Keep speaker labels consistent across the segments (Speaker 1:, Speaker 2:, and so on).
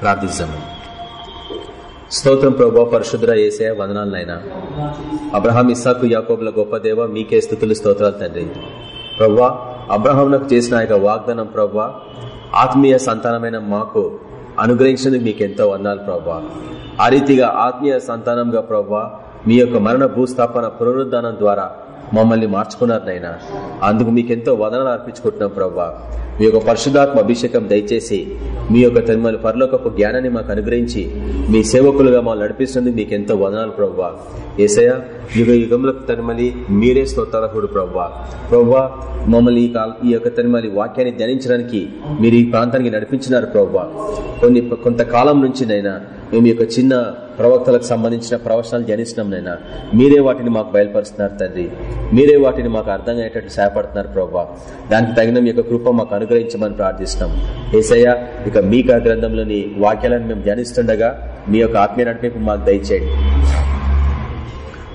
Speaker 1: ప్రార్థిస్తాము స్తోత్రం ప్రభా పరిశుద్ర ఏసే వదనాలనైనా అబ్రహాం ఇస్సాకు యాకోబుల గొప్ప దేవ మీకే స్థుతులు స్తోత్రాలు తండ్రి. ప్రవ్వా అబ్రహాంకు చేసిన యొక్క వాగ్దానం ప్రవ్వా ఆత్మీయ సంతానమైన మాకు అనుగ్రహించినందుకు మీకు ఎంతో వందాలు ప్రవ్వా ఆ రీతిగా ఆత్మీయ సంతానంగా ప్రవ్వా మీ యొక్క మరణ భూస్థాపన పునరుద్ధానం ద్వారా మమ్మల్ని మార్చుకున్నారు నైనా అందుకు మీకెంతో వదనలు అర్పించుకుంటున్నాం ప్రవ్వా. మీ యొక్క పరిశుధాత్మ అభిషేకం దయచేసి మీ యొక్క తన్మల పరలోకపు జ్ఞానాన్ని మాకు అనుగ్రహించి మీ సేవకులుగా మమ్మల్ని నడిపిస్తుంది మీకు ఎంతో వదనాలు ప్రవ్వా. ఏసయ యుగ యుగంలో తన్మలి మీరే స్తోత్రాలకుడు ప్రవ్వా. ప్రవ్వా మమ్మల్ని ఈ యొక్క తన్మలి వాక్యాన్ని ధ్యానించడానికి మీరు ఈ ప్రాంతానికి నడిపించినారు ప్రవ్వా. కొన్ని కొంతకాలం నుంచి నైనా మేము యొక్క చిన్న ప్రవక్తలకు సంబంధించిన ప్రవచనాలు ధ్యానిస్తున్నాం నైనా మీరే వాటిని మాకు బయలుపరుస్తున్నారు తండ్రి. మీరే వాటిని మాకు అర్థం అయ్యేటట్టు సహాయపడుతున్నారు ప్రభావ దానికి తగిన మీ యొక్క కృప మాకు అనుగ్రహించమని ప్రార్థిస్తున్నాం. ఏసయ్య ఇక మీ గ్రంథంలోని వాక్యాలను మేము ధ్యానిస్తుండగా మీ యొక్క ఆత్మీయ నడిపింపు మాకు దయచేయండి.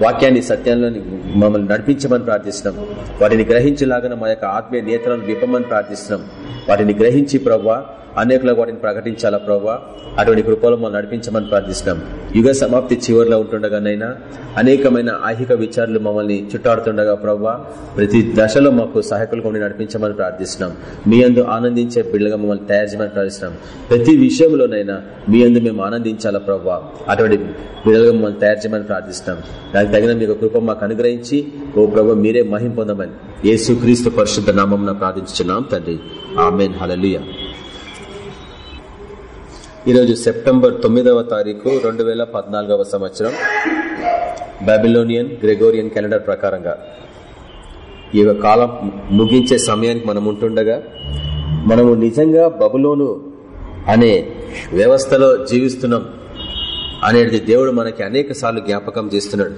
Speaker 1: వాక్యాన్ని సత్యంలో మమ్మల్ని నడిపించమని ప్రార్థిస్తున్నాం. వాటిని గ్రహించేలాగా మా యొక్క ఆత్మీయ నేతలను విప్పమని ప్రార్థిస్తున్నాం. వాటిని గ్రహించి ప్రవ్వా అనేకలకు వాటిని ప్రకటించాలా ప్రభావ అటువంటి కృపలో మనం నడిపించమని ప్రార్థిస్తున్నాం. యుగ సమాప్తి చివరిలో ఉంటుండగానైనా అనేకమైన ఐహిక విచారాలు మమ్మల్ని చుట్టాడుతుండగా ప్రభావ ప్రతి దశలో మాకు సహాయకులుగా ఉండి నడిపించమని ప్రార్థిస్తున్నాం. మీ అందు ఆనందించే బిడ్డగా మమ్మల్ని తయారు చేయమని ప్రార్థిస్తున్నాం. ప్రతి విషయంలోనైనా మీ అందు మేము ఆనందించాలా ప్రభావ అటువంటి బిడ్డలుగా మమ్మల్ని తయారు చేయమని ప్రార్థిస్తున్నాం. దానికి తగిన మీకు కృప మాకు అనుగ్రహించి ఓ ప్రభు మీరే మహిం పొందమని యేసు క్రీస్తు పరిశుద్ధ నామం ప్రార్థించున్నాం తండ్రి. ఆమెన్. హలలియా ఈరోజు సెప్టెంబర్ తొమ్మిదవ తారీఖు రెండు వేల పద్నాలుగవ సంవత్సరం. బాబిలోనియన్ గ్రెగోరియన్ క్యాలెండర్ ప్రకారంగా. ఈ కాలం ముగించే సమయానికి మనం ఉంటుండగా మనము నిజంగా బబులోను అనే వ్యవస్థలో జీవిస్తున్నాం అనేది దేవుడు మనకి అనేక జ్ఞాపకం చేస్తున్నాడు.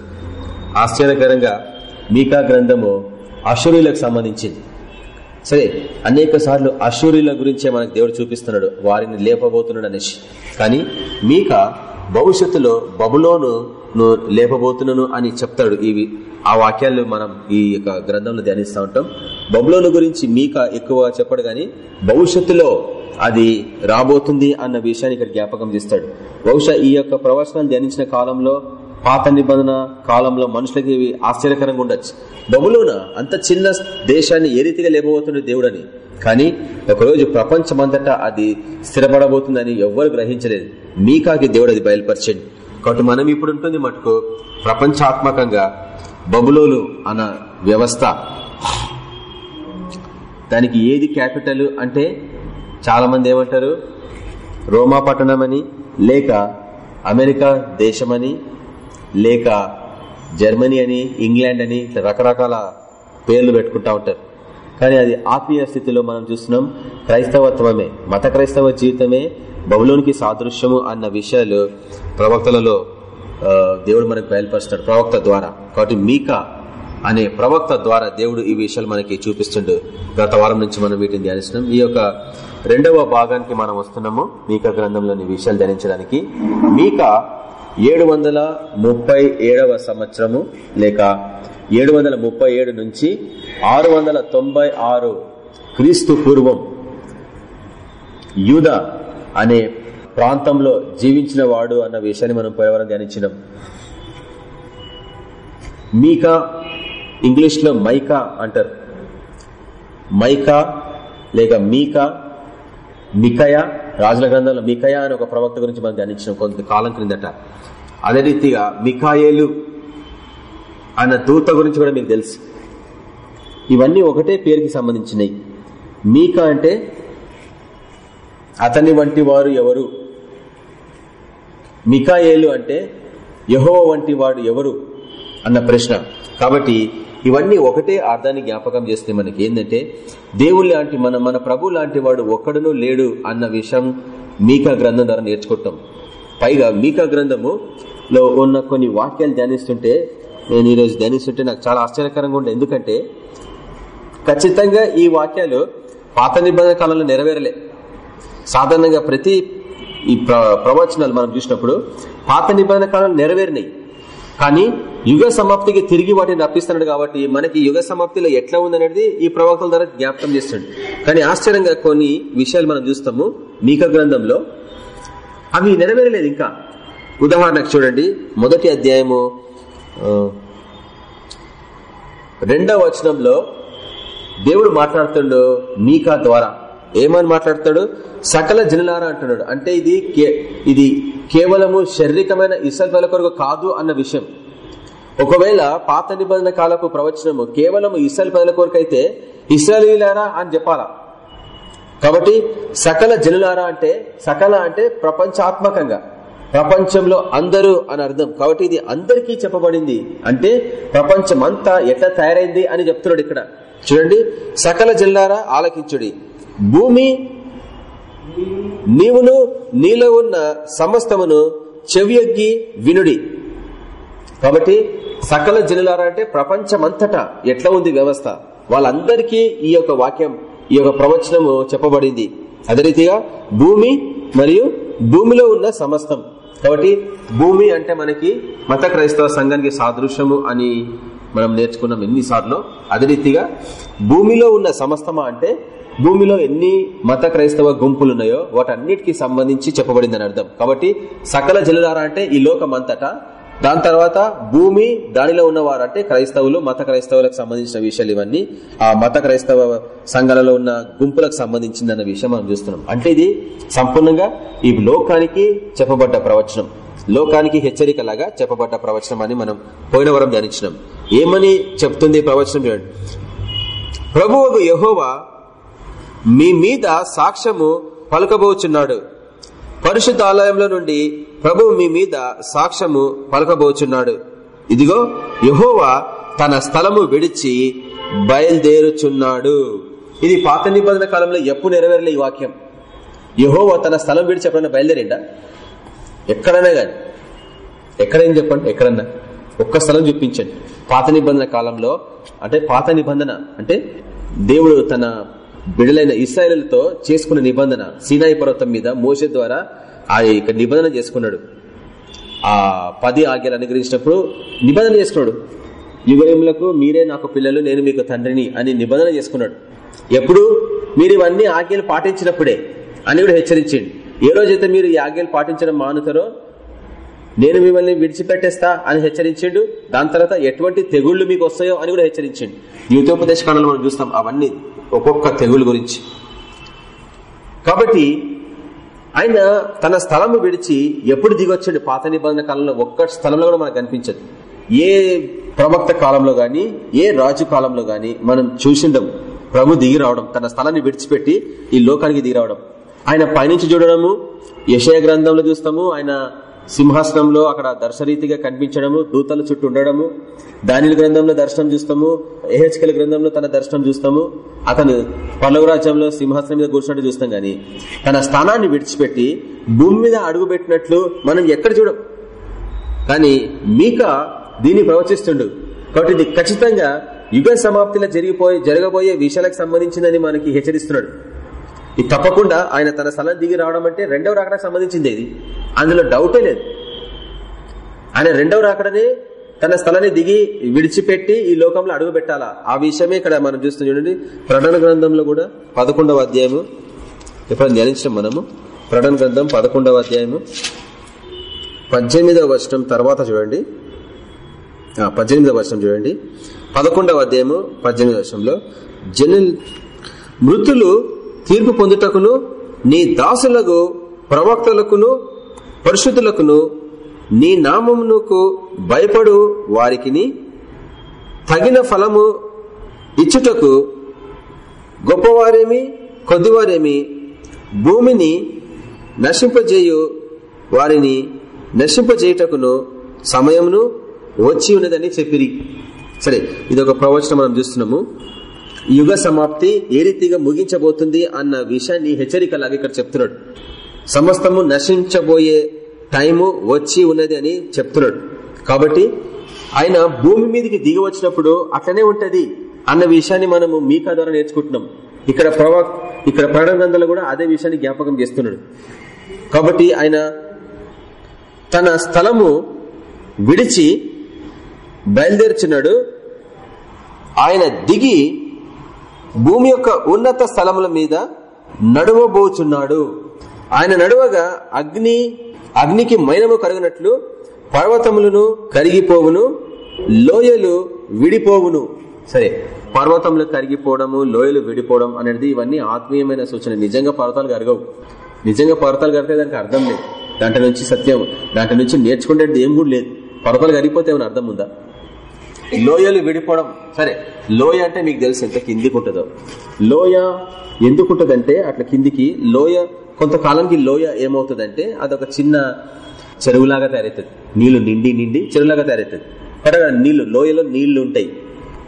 Speaker 1: ఆశ్చర్యకరంగా మీకా గ్రంథము అశురులకు సంబంధించింది. సరే అనేక సార్లు అశూరిల గురించే మనకు దేవుడు చూపిస్తున్నాడు. వారిని లేపబోతున్నాడు అనేసి కానీ మీక భవిష్యత్తులో బబులోను లేపబోతున్నాను అని చెప్తాడు. ఇవి ఆ వాక్యాలు మనం ఈ యొక్క గ్రంథంలో ధ్యానిస్తూ ఉంటాం. బబులోను గురించి మీక ఎక్కువ చెప్పడు గాని భవిష్యత్తులో అది రాబోతుంది అన్న విషయాన్ని ఇక్కడ జ్ఞాపకం చేస్తాడు. బహుశా ఈ యొక్క ప్రవచనాలు ధ్యానించిన కాలంలో పాత నిబంధన కాలంలో మనుషులకి ఇవి ఆశ్చర్యకరంగా ఉండొచ్చు. బబులోన అంత చిన్న దేశాన్ని ఏ రీతిగా లేబోతుండే దేవుడని. కానీ ఒకరోజు ప్రపంచమంతటా అది స్థిరపడబోతుందని ఎవ్వరు గ్రహించలేదు. మీకాకి దేవుడు అది బయలుపరచండి. కాబట్టి మనం ఇప్పుడు ఉంటుంది మటుకు ప్రపంచాత్మకంగా బబులోలు అన్న వ్యవస్థ. దానికి ఏది క్యాపిటల్ అంటే చాలా మంది ఏమంటారు? రోమా పట్టణం అని లేక అమెరికా దేశమని లేక జర్మనీ అని ఇంగ్లాండ్ అని ఇట్లా రకరకాల పేర్లు పెట్టుకుంటా ఉంటారు. కానీ అది ఆత్మీయ స్థితిలో మనం చూస్తున్నాం క్రైస్తవత్వమే మత క్రైస్తవ జీవితమే బబులోనికి సాదృశ్యము అన్న విషయాలు ప్రవక్తలలో దేవుడు మనకు బయలుపరుస్తున్నాడు ప్రవక్త ద్వారా. కాబట్టి మీకా అనే ప్రవక్త ద్వారా దేవుడు ఈ విషయాలు మనకి చూపిస్తుండు. గత వారం నుంచి మనం వీటిని ధ్యానిస్తున్నాం. ఈ యొక్క రెండవ భాగానికి మనం వస్తున్నాము. మీకా గ్రంథంలోని విషయాలు ధ్యానించడానికి. మీకా ఏడు వందల ముప్పై ఏడవ సంవత్సరము లేక ఏడు వందల ముప్పై ఏడు నుంచి ఆరు వందల తొంభై ఆరు క్రీస్తు పూర్వం యూద అనే ప్రాంతంలో జీవించిన వాడు అన్న విషయాన్ని మనం పోయేవారం ధ్యానించినాం. మీకా ఇంగ్లీష్లో మైకా అంటారు. మైకా లేక మీకా మికయా రాజుల గ్రంథంలో మికయ అని ఒక ప్రవక్త గురించి మనం ధ్యానించిన కొంత కాలం క్రిందట. అదే రీతిగా మికాయేలు అన్న దూత గురించి కూడా మీకు తెలుసు. ఇవన్నీ ఒకటే పేరుకి సంబంధించినవి మీకా అంటే అతని వంటి వారు ఎవరు? మికాయేలు అంటే యహో వంటి వాడు ఎవరు? అన్న ప్రశ్న. కాబట్టి ఇవన్నీ ఒకటే అర్థాన్ని జ్ఞాపకం చేస్తే మనకి ఏంటంటే దేవుడు లాంటి మన మన ప్రభు లాంటి వాడు ఒక్కడునూ లేడు అన్న విషయం మీకా గ్రంథం ద్వారా నేర్చుకుంటాం. పైగా మీకా గ్రంథములో ఉన్న కొన్ని వాక్యాలు ధ్యానిస్తుంటే నేను ఈరోజు ధ్యానిస్తుంటే నాకు చాలా ఆశ్చర్యకరంగా ఉండే. ఎందుకంటే ఖచ్చితంగా ఈ వాక్యాలు పాత నిబంధన కాలంలో నెరవేరలే. సాధారణంగా ప్రతి ఈ ప్రవచనాలు మనం చూసినప్పుడు పాత నిబంధన కాలంలో నెరవేరినాయి. కానీ యుగ సమాప్తికి తిరిగి వాటిని రప్పిస్తున్నాడు కాబట్టి మనకి యుగ సమాప్తిలో ఎట్లా ఉందనేది ఈ ప్రవక్తల ద్వారా జ్ఞాపకం చేస్తుంది కానీ ఆశ్చర్యంగా కొన్ని విషయాలు మనం చూస్తాము. మీక గ్రంథంలో అవి నెరవేరలేదు ఇంకా. ఉదాహరణకు చూడండి మొదటి అధ్యాయము రెండవ వచనంలో దేవుడు మాట్లాడుతుండో మీకా ద్వారా. ఏమని మాట్లాడతాడు? సకల జనులారా అంటున్నాడు. అంటే ఇది కే- ఇది కేవలము శారీరకమైన ఇసల్ కొరకు కాదు అన్న విషయం. ఒకవేళ పాత నిబంధన కాలపు ప్రవచనము కేవలం ఇస్రాయల్ ప్రజల కొరకు అయితే ఇస్రాయలీలారా అని చెప్పాలా? కాబట్టి సకల జనులారా అంటే సకల అంటే ప్రపంచాత్మకంగా ప్రపంచంలో అందరూ అని అర్థం. కాబట్టి ఇది అందరికీ చెప్పబడింది అంటే ప్రపంచం అంతా ఎట్లా తయారైంది అని చెప్తున్నాడు ఇక్కడ. చూడండి సకల జనులారా ఆలకించుడి. భూమి నీవును నీలో ఉన్న సమస్తమును చెవియొగ్గి వినుడి. కాబట్టి సకల జనులారా అంటే ప్రపంచమంతటా ఎట్లా ఉంది వ్యవస్థ? వాళ్ళందరికీ ఈ యొక్క వాక్యం ఈ యొక్క ప్రవచనము చెప్పబడింది. అదే రీతిగా భూమి మరియు భూమిలో ఉన్న సమస్తం. కాబట్టి భూమి అంటే మనకి మత క్రైస్తవ సంఘానికి సాదృశ్యము అని మనం నేర్చుకున్నాం ఎన్నిసార్లు. అదే రీతిగా భూమిలో ఉన్న సమస్తమా అంటే భూమిలో ఎన్ని మత క్రైస్తవ గుంపులు ఉన్నాయో వాటన్నిటికి సంబంధించి చెప్పబడిందని అర్థం. కాబట్టి సకల జలులారా అంటే ఈ లోకం అంతటా దాని తర్వాత భూమి దానిలో ఉన్నవారు అంటే క్రైస్తవులు మత క్రైస్తవులకు సంబంధించిన విషయాలు ఇవన్నీ ఆ మత క్రైస్తవ సంఘాలలో ఉన్న గుంపులకు సంబంధించిందన్న విషయం మనం చూస్తున్నాం. అంటే ఇది సంపూర్ణంగా ఈ లోకానికి చెప్పబడ్డ ప్రవచనం. లోకానికి హెచ్చరిక లాగా చెప్పబడ్డ ప్రవచనం అని మనం పోయిన వరం ధ్యానించినాం. ఏమని చెప్తుంది ప్రవచనం చూడండి. ప్రభువు యహోవా మీ మీద సాక్ష్యము పలకబోచున్నాడు. పరిశుద్ధ ఆలయంలో నుండి ప్రభు మీ మీద సాక్ష్యము పలకబోచున్నాడు. ఇదిగో యహోవా తన స్థలము విడిచి బయలుదేరుచున్నాడు. ఇది పాత నిబంధన కాలంలో ఎప్పుడు నెరవేరలే ఈ వాక్యం. యహోవా తన స్థలం విడిచి ఎప్పుడన్నా బయలుదేరిండా? ఎక్కడైనా గాని. ఎక్కడైనా చెప్పండి ఎక్కడన్నా. ఒక్క స్థలం చూపించండి. పాత నిబంధన కాలంలో అంటే పాత నిబంధన అంటే దేవుడు తన బిడలైన ఇస్రాయలతో చేసుకున్న నిబంధన. సీనాయి పర్వతం మీద మోస ద్వారా ఆ యొక్క నిబంధన చేసుకున్నాడు. ఆ పది ఆజ్ఞలు అనుగ్రహించినప్పుడు నిబంధన చేసుకున్నాడు. యుగయములకు మీరే నాకు పిల్లలు నేను మీకు తండ్రిని అని నిబంధన చేసుకున్నాడు. ఎప్పుడు? మీరు ఇవన్నీ ఆజ్ఞలు పాటించినప్పుడే అని కూడా హెచ్చరించండి. ఏ రోజైతే మీరు ఈ ఆజ్ఞలు పాటించడం మానుతారో నేను మిమ్మల్ని విడిచిపెట్టేస్తా అని హెచ్చరించిండు. దాని తర్వాత ఎటువంటి తెగుళ్ళు మీకు వస్తాయో అని కూడా హెచ్చరించండి. యువతోపదేశ కాలంలో మనం చూస్తాం అవన్నీ ఒక్కొక్క తెగుళ్ళ గురించి. కాబట్టి ఆయన తన స్థలం విడిచి ఎప్పుడు దిగొచ్చాడు? పాత నిబంధన కాలంలో ఒక్క స్థలంలో కూడా మనకు కనిపించదు. ఏ ప్రవక్త కాలంలో గాని ఏ రాజు కాలంలో గాని మనం చూసిండం ప్రభు దిగి రావడం తన స్థలాన్ని విడిచిపెట్టి ఈ లోకానికి దిగి రావడం. ఆయన పైనుంచి చూడడము యశయ గ్రంథంలో చూస్తాము ఆయన సింహాసనంలో అక్కడ దర్శరీతిగా కనిపించడము దూతల చుట్టూ ఉండడము దానిల గ్రంథంలో దర్శనం చూస్తాము ఏహెచ్కల గ్రంథంలో తన దర్శనం చూస్తాము అతను పల్లవరాజ్యంలో సింహాసనం మీద కూర్చున్నట్టు చూస్తాం గాని తన స్థానాన్ని విడిచిపెట్టి భూమి మీద అడుగు పెట్టినట్లు మనం ఎక్కడ చూడం? కానీ మీక దీన్ని ప్రవచిస్తుండు. కాబట్టి ఇది ఖచ్చితంగా యుగ సమాప్తిలో జరిగిపోయి జరగబోయే విషయాలకు సంబంధించిందని మనకి హెచ్చరిస్తున్నాడు. ఇది తప్పకుండా ఆయన తన స్థలం దిగి రావడం అంటే రెండవ రాకడానికి సంబంధించింది ఇది. అందులో డౌటే లేదు. ఆయన రెండవ రాకడనే తన స్థలాన్ని దిగి విడిచిపెట్టి ఈ లోకంలో అడుగు పెట్టాలా? ఆ విషయమే ఇక్కడ మనం చూస్తున్నాం చూడండి. ప్రకటన గ్రంథంలో కూడా పదకొండవ అధ్యాయము ఎప్పుడైనా ధ్యానించడం మనము? ప్రకటన గ్రంథం పదకొండవ అధ్యాయము పద్దెనిమిదవ వర్షం తర్వాత చూడండి. పద్దెనిమిదవ వర్షం చూడండి. పదకొండవ అధ్యాయము పద్దెనిమిదవ వర్షంలో జనుల్ మృతులు తీర్పు పొందుటకును నీ దాసులకు ప్రవక్తలకును పరిశుద్ధులకును నీ నామమునకు భయపడు వారికిని తగిన ఫలము ఇచ్చుటకు గొప్పవారేమి కొద్దివారేమి భూమిని నశింపజేయు వారిని నశింపజేయుటకును సమయమును వచ్చి ఉన్నదని చెప్పిరి. సరే ఇది ఒక ప్రవచనం మనం చూస్తున్నాము. యుగ సమాప్తి ఏ రీతిగా ముగించబోతుంది అన్న విషయాన్ని హెచ్చరికలాగా ఇక్కడ చెప్తున్నాడు. సమస్తము నశించబోయే టైము వచ్చి ఉన్నది అని చెప్తున్నాడు. కాబట్టి ఆయన భూమి మీదకి దిగి వచ్చినప్పుడు అట్లనే ఉంటది అన్న విషయాన్ని మనము మీకా ద్వారా నేర్చుకుంటున్నాం. ఇక్కడ ప్రవా ఇక్కడ ప్రకటన గ్రంథంలో కూడా అదే విషయాన్ని జ్ఞాపకం చేస్తున్నాడు. కాబట్టి ఆయన తన స్థలము విడిచి బయలుదేరుచున్నాడు. ఆయన దిగి భూమి యొక్క ఉన్నత స్థలముల మీద నడువబోచున్నాడు. ఆయన నడువగా అగ్ని అగ్నికి మైనము కరిగినట్లు పర్వతములను కరిగిపోవును లోయలు విడిపోవును. సరే పర్వతములు కరిగిపోవడము లోయలు విడిపోవడం అనేది ఇవన్నీ ఆత్మీయమైన సూచన. నిజంగా పర్వతాలు కరగవు. నిజంగా పర్వతాలు కరిగితే దానికి అర్థం లేదు. దాంట్లో నుంచి సత్యం దాంట్లో నుంచి నేర్చుకునేది ఏం కూడా లేదు. పర్వతాలు కరిగిపోతే ఏమైనా అర్థం ఉందా? లోయలు విడిపోవడం. సరే లోయ అంటే మీకు తెలుసు ఎంత కిందికి ఉంటుందో. లోయ ఎందుకు ఉంటుందంటే అట్లా కిందికి లోయ కొంతకాలానికి లోయ ఏమవుతుందంటే అదొక చిన్న చెరువులాగా తయారవుతుంది. నీళ్ళు నిండి నిండి చెరువులాగా తయారవుతుంది. కరెక్ట్ నీళ్ళు లోయలో నీళ్ళు ఉంటాయి.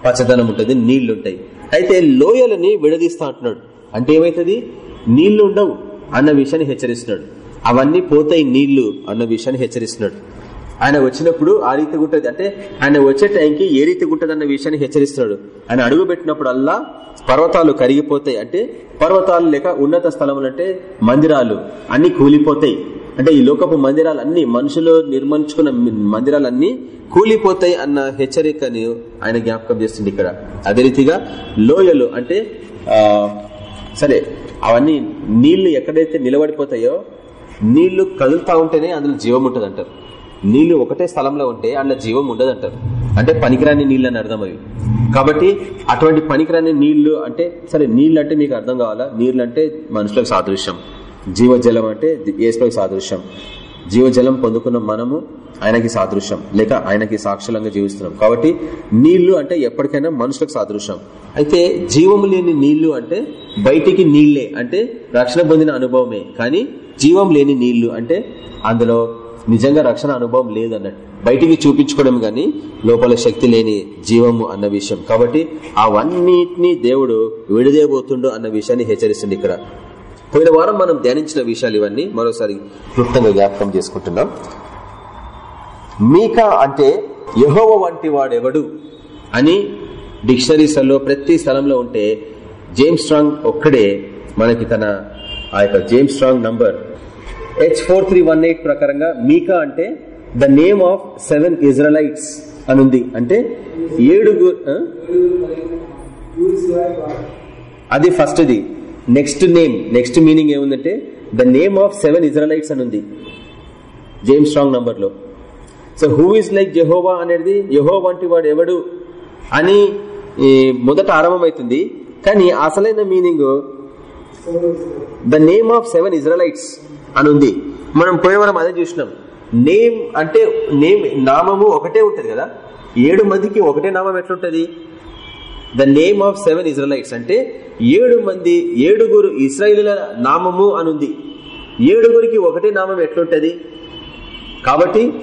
Speaker 1: పచ్చదనం ఉంటుంది నీళ్ళు ఉంటాయి. అయితే లోయలని విడదీస్తా అంటున్నాడు. అంటే ఏమైతుంది? నీళ్ళు ఉండవు అన్న విషయాన్ని హెచ్చరిస్తున్నాడు. అవన్నీ పోతాయి నీళ్ళు అన్న విషయాన్ని హెచ్చరిస్తున్నాడు. ఆయన వచ్చినప్పుడు ఆ రీతి ఉంటుంది అంటే ఆయన వచ్చే టైంకి ఏ రీతి ఉంటుంది అన్న విషయాన్ని హెచ్చరిస్తున్నాడు. ఆయన అడుగు పెట్టినప్పుడల్లా పర్వతాలు కరిగిపోతాయి. అంటే పర్వతాలు లేక ఉన్నత స్థలములు అంటే మందిరాలు అన్ని కూలిపోతాయి. అంటే ఈ లోకపు మందిరాలు అన్ని మనుషులు నిర్మించుకున్న మందిరాలన్నీ కూలిపోతాయి అన్న హెచ్చరికని ఆయన జ్ఞాపకం చేస్తుంది ఇక్కడ. అదే రీతిగా లోయలు అంటే సరే అవన్నీ నీళ్ళు ఎక్కడైతే నిలబడిపోతాయో నీళ్ళు కదులుతా ఉంటేనే అందులో జీవం ఉంటుంది అంటారు నీళ్ళు ఒకటే స్థలంలో ఉంటే అందులో జీవం ఉండదు అంటారు అంటే పనికిరాని నీళ్ళు అని అర్థం అవి. కాబట్టి అటువంటి పనికిరాని నీళ్ళు అంటే సరే నీళ్ళు అంటే మీకు అర్థం కావాలా? నీళ్ళు అంటే మనుషులకు సాదృశ్యం. జీవజలం అంటే ఏసులకు సాదృశ్యం. జీవజలం పొందుకున్న మనము ఆయనకి సాదృశ్యం. లేక ఆయనకి సాక్షులంగా జీవిస్తున్నాం. కాబట్టి నీళ్ళు అంటే ఎప్పటికైనా మనుషులకు సాదృశ్యం. అయితే జీవము లేని నీళ్ళు అంటే బయటికి నీళ్ళే. అంటే రక్షణ పొందిన అనుభవమే. కానీ జీవం లేని నీళ్ళు అంటే అందులో నిజంగా రక్షణ అనుభవం లేదన్నట్టు. బయటికి చూపించుకోవడం గాని లోపల శక్తి లేని జీవము అన్న విషయం. కాబట్టి అవన్నిటినీ దేవుడు విడిదేయబోతుండు అన్న విషయాన్ని హెచ్చరిస్తుంది ఇక్కడ. పోయిన వారం మనం ధ్యానించిన విషయాలు ఇవన్నీ మరోసారి క్లుప్తంగా జ్ఞాపకం చేసుకుంటున్నాం. మీకా అంటే యహోవ వంటి వాడెవడు అని డిక్షనరీస్లలో ప్రతి స్థలంలో ఉంటే జేమ్స్ స్ట్రాంగ్ ఒక్కడే మనకి తన ఆ యొక్క James Strong number H four three one eight ప్రకారంగా మీకా అంటే the name of seven Israelites అని ఉంది అంటే ఏడుగురు అది ఫస్ట్ది. నెక్స్ట్ నేమ్ నెక్స్ట్ మీనింగ్ ఏముందంటే the name of seven Israelites అని ఉంది జేమ్స్ స్ట్రాంగ్ నంబర్లో so who is like Jehovah అనేది యహో వంటి వాడు ఎవడు అని మొదట ఆరంభమవుతుంది కానీ అసలైన meaning the name of seven Israelites అని ఉంది మనం పోయేవారం అదే చూసినాం. నేమ్ అంటే నేమ్ నామము ఒకటే ఉంటది కదా? ఏడు మందికి ఒకటే నామం ఎట్లుంటది? The name of seven Israelites అంటే ఏడు మంది ఏడుగురు ఇస్రాయిల నామము అనుంది. ఏడుగురికి ఒకటే నామం ఎట్లుంటది? కాబట్టి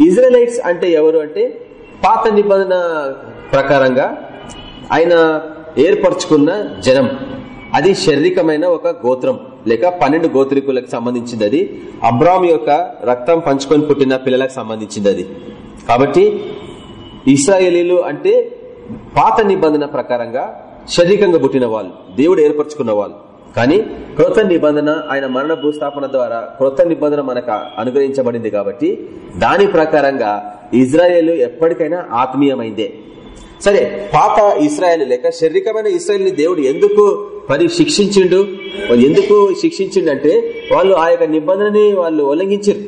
Speaker 1: ఇజ్రాయలైట్స్ అంటే ఎవరు అంటే పాత నిబంధన ప్రకారంగా ఆయన ఏర్పరచుకున్న జనం. అది శారీరకమైన ఒక గోత్రం. లేక పన్నెండు గోత్రికులకు సంబంధించింది అది అబ్రామ్ యొక్క రక్తం పంచుకొని పుట్టిన పిల్లలకు సంబంధించింది అది కాబట్టి ఇస్రాయేలీలు అంటే పాత నిబంధన ప్రకారంగా శారీరకంగా పుట్టిన వాళ్ళు దేవుడు ఏర్పరచుకున్న వాళ్ళు. కానీ క్రొత్త నిబంధన ఆయన మరణ భూస్థాపన ద్వారా క్రొత్త నిబంధన మనకు అనుగ్రహించబడింది కాబట్టి దాని ప్రకారంగా ఇజ్రాయేల్ ఎప్పటికైనా ఆత్మీయమైందే. సరే పాత ఇస్రాయల్ లేక శారీరకమైన ఇస్రాయల్ దేవుడు ఎందుకు మరి శిక్షించిండు? ఎందుకు శిక్షించిండు అంటే వాళ్ళు ఆ యొక్క నిబంధనని వాళ్ళు ఉల్లంఘించారు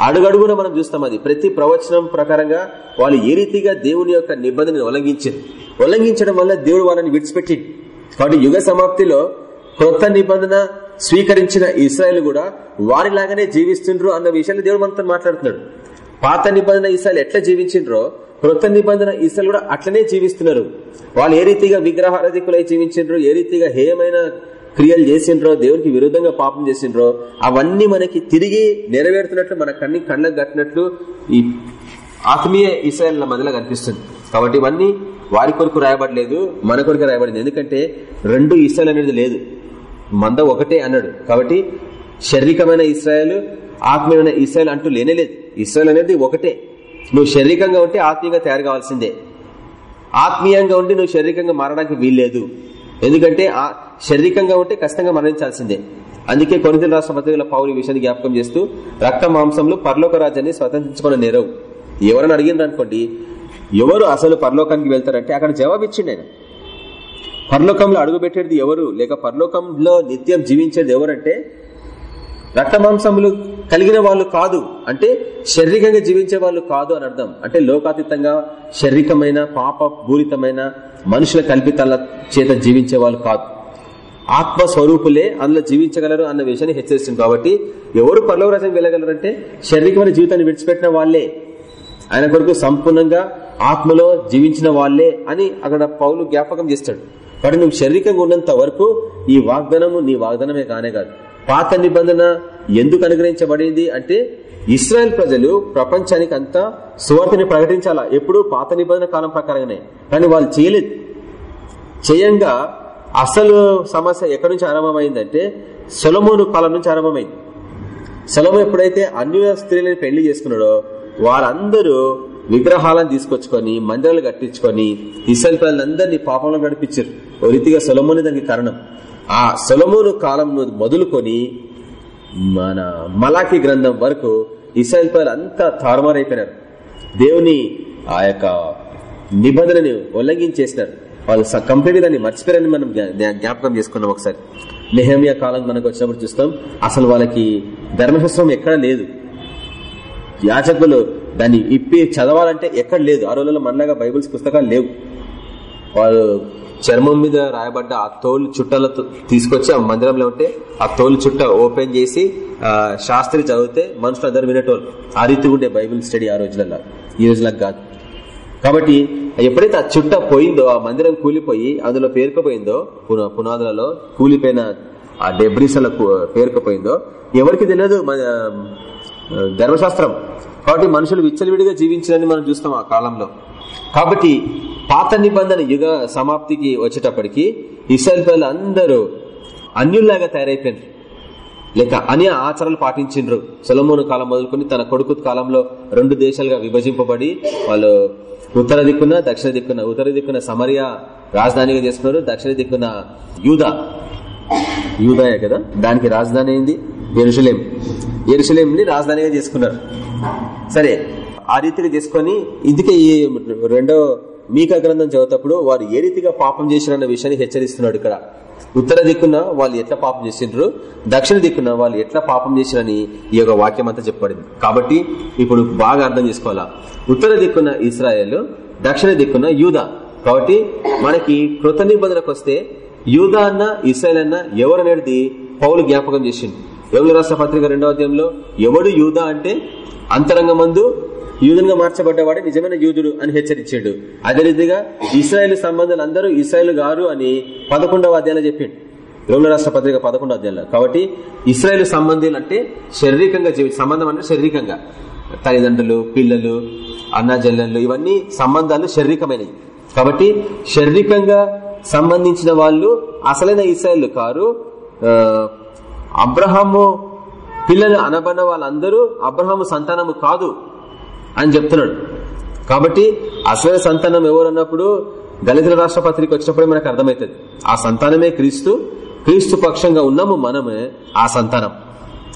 Speaker 1: అడుగడుగున మనం చూస్తాం అది. ప్రతి ప్రవచనం ప్రకారంగా వాళ్ళు ఏ రీతిగా దేవుని యొక్క నిబంధనని ఉల్లంఘించారు ఉల్లంఘించడం వల్ల దేవుడు వాళ్ళని విడిచిపెట్టి కాబట్టి యుగ సమాప్తిలో కొత్త నిబంధన స్వీకరించిన ఇస్రాయల్ కూడా వారిలాగానే జీవిస్తుండ్రు అన్న విషయాన్ని దేవుడు మనతో మాట్లాడుతున్నాడు. పాత నిబంధన ఇస్రాయల్ ఎట్లా జీవించిండ్రో కృత నిబంధన ఇసలు కూడా అట్లనే జీవిస్తున్నారు. వాళ్ళు ఏ రీతిగా విగ్రహారధికులై జీవించారు ఏ రీతిగా హేయమైన క్రియలు చేసిండ్రో దేవునికి విరుద్ధంగా పాపం చేసిండ్రో అవన్నీ మనకి తిరిగి నెరవేరుతున్నట్లు మన కన్ని కళ్ళకు కట్టినట్లు ఈ ఆత్మీయ ఇస్రాయల్ మధ్యలో కనిపిస్తుంది. కాబట్టి ఇవన్నీ వారి కొరకు రాయబడలేదు మన కొరకు రాయబడింది. ఎందుకంటే రెండు ఇస్రాయల్ అనేది లేదు. మంద ఒకటే అన్నాడు. కాబట్టి శారీరకమైన ఇస్రాయల్ ఆత్మీయమైన ఇస్రాయల్ అంటూ లేనేలేదు ఇస్రాయల్ అనేది ఒకటే. నువ్వు శారీరకంగా ఉంటే ఆత్మీయంగా తయారు కావాల్సిందే. ఆత్మీయంగా ఉండి నువ్వు శారీరకంగా మారడానికి వీల్లేదు. ఎందుకంటే శారీరకంగా ఉంటే కష్టంగా మరణించాల్సిందే. అందుకే కొనితల రాష్ట్ర పత్రికల పౌరి విషయాన్ని జ్ఞాపకం చేస్తూ రక్త మాంసంలో పరలోక రాజ్యాన్ని స్వతంత్రించుకున్న నెరవు ఎవరైనా అడిగింది అనుకోండి ఎవరు అసలు పరలోకానికి వెళ్తారంటే అక్కడ జవాబు ఇచ్చిండు ఆయన. పరలోకంలో అడుగుపెట్టేది ఎవరు? లేక పరలోకంలో నిత్యం జీవించేది ఎవరంటే రక్తమాంసములు కలిగిన వాళ్ళు కాదు అంటే శారీరకంగా జీవించే వాళ్ళు కాదు అని అర్థం. అంటే లోకాతీతంగా శారీరకమైన పాప పూరితమైన మనుషుల కల్పితాల చేత జీవించే వాళ్ళు కాదు. ఆత్మ స్వరూపులే అందులో జీవించగలరు అన్న విషయాన్ని హెచ్చరిస్తుంది కాబట్టి ఎవరు పర్లోక వెళ్ళగలరు వెళ్ళగలరంటే శారీరకమైన జీవితాన్ని విడిచిపెట్టిన వాళ్ళే ఆయన కొరకు సంపూర్ణంగా ఆత్మలో జీవించిన వాళ్ళే అని అక్కడ పౌలు జ్ఞాపకం చేస్తాడు. కాబట్టి నువ్వు శారీరకంగా ఉన్నంత వరకు ఈ వాగ్దానము నీ వాగ్దానమే కానే కాదు. పాత నిబంధన ఎందుకు అనుగ్రహించబడింది అంటే ఇస్రాయల్ ప్రజలు ప్రపంచానికి అంతా సువార్తని ప్రకటించాలా? ఎప్పుడు పాత నిబంధన కాలం ప్రకారంగానే. కానీ వాళ్ళు చేయలేదు. చేయంగా అసలు సమస్య ఎక్కడి నుంచి ఆరంభమైందంటే సొలమోను కాలం నుంచి ఆరంభమైంది. సొలము ఎప్పుడైతే అన్య స్త్రీలని పెళ్ళి చేసుకున్నాడో వారందరూ విగ్రహాలను తీసుకొచ్చుకొని మందిరాలు కట్టించుకొని ఇసల్ పిల్లలందరినీ పాపంలో గడిపించారు. ఓ రీతిగా సొలమోని దానికి కారణం. ఆ సొలమూను కాలం మొదలుకొని మన మలాకి గ్రంథం వరకు ఇసైల్ పిల్లలు అంతా తారుమారైపోయినారు. దేవుని ఆ యొక్క నిబంధనని ఉల్లంఘించేసినారు. వాళ్ళు కంప్లీట్గా దాన్ని మర్చిపోయారని మనం జ్ఞాపకం చేసుకున్నాం ఒకసారి. నెహమియా కాలం మనకు వచ్చినప్పుడు చూస్తాం అసలు వాళ్ళకి ధర్మశాస్త్రం ఎక్కడ లేదు. యాచకులు దాన్ని ఇప్పి చదవాలంటే ఎక్కడ లేదు. ఆ రోజుల్లో మనలాగా బైబిల్స్ పుస్తకాలు లేవు. వాళ్ళు చర్మం మీద రాయబడ్డ ఆ తోలు చుట్టలతో తీసుకొచ్చి ఆ మందిరంలో ఉంటే ఆ తోలు చుట్ట ఓపెన్ చేసి శాస్త్రి చదివితే మనుషులు అందరు వినేటోళ్ళు. ఆ రీతి ఉండే బైబిల్ స్టడీ ఆ రోజులలో ఈ రోజులకు కాదు. కాబట్టి ఎప్పుడైతే ఆ చుట్ట పోయిందో ఆ మందిరం కూలిపోయి అందులో పేరుకుపోయిందో పునాదులలో కూలిపోయిన ఆ డెబ్రిసల పేరుకుపోయిందో ఎవరికి తెలియదు ధర్మశాస్త్రం. కాబట్టి మనుషులు విచ్చలవిడిగా జీవించారని మనం చూస్తాం ఆ కాలంలో. కాబట్టి పాత నిబంధన యుగ సమాప్తికి వచ్చేటప్పటికి ఇస్రాయల్ పిల్లలు అందరూ అన్యుల్లాగా తయారైపోయినారు. లేక అన్య ఆచరణలు పాటించిండ్రు. సొలమోను కాలం మొదలుకొని తన కొడుకు కాలంలో రెండు దేశాలుగా విభజింపబడి వాళ్ళు ఉత్తర దిక్కున దక్షిణ దిక్కున ఉత్తర దిక్కున సమరియా రాజధానిగా చేసుకున్నారు. దక్షిణ దిక్కున యూదా. యూదాయే కదా? దానికి రాజధాని అయింది ఎరుసలేం ఎరుసలేం ని రాజధానిగా చేసుకున్నారు. సరే ఆ రీతిగా తీసుకొని ఇందుకే ఈ రెండో మీక గ్రంథం చదివేటప్పుడు వారు ఏ రీతిగా పాపం చేసిరన్న విషయాన్ని హెచ్చరిస్తున్నాడు ఇక్కడ. ఉత్తర దిక్కున వాళ్ళు ఎట్లా పాపం చేసిండ్రు దక్షిణ దిక్కున వాళ్ళు ఎట్లా పాపం చేసిరని ఈ యొక్క వాక్యం అంతా చెప్పబడింది. కాబట్టి ఇప్పుడు బాగా అర్థం చేసుకోవాలా? ఉత్తర దిక్కున ఇస్రాయేల్ దక్షిణ దిక్కున యూదా. కాబట్టి మనకి కృత నిబంధనకు వస్తే యూదా అన్న ఇస్రాయల్ అన్న ఎవరనేది పౌలు జ్ఞాపకం చేసిండు. ఎవరు రాష్ట్ర పత్రిక రెండో అధ్యాయంలో ఎవడు యూదా అంటే అంతరంగ మందు యూదునిగా మార్చబడ్డవాడే నిజమైన యూదుడు అని హెచ్చరించాడు. అదే రీతిగా ఇస్రాయేల్ సంబంధాలు అందరూ ఇస్రాయేల్ గారు అని పదకొండవ అధ్యాయంలో చెప్పిండు. రోమిల రాష్ట్ర పత్రిక పదకొండవ అధ్యాయంలో. కాబట్టి ఇస్రాయేల్ సంబంధీలు అంటే శారీరకంగా సంబంధం అంటే శారీరకంగా. తల్లిదండ్రులు పిల్లలు అన్నజల్లలు ఇవన్నీ సంబంధాలు శారీరకమైనవి. కాబట్టి శారీరకంగా సంబంధించిన వాళ్ళు అసలైన ఇస్రాయల్ కారు అబ్రహాము పిల్లలు అనబడిన వాళ్ళందరూ అబ్రహాము సంతానము కాదు. అని చెప్తున్నాడు. కాబట్టి అసలైన సంతానం ఎవరు అన్నప్పుడు దళితుల రాష్ట్ర పత్రిక వచ్చినప్పుడే మనకు అర్థమవుతుంది ఆ సంతానమే క్రీస్తు క్రీస్తు పక్షంగా ఉన్నాము మనమే ఆ సంతానం.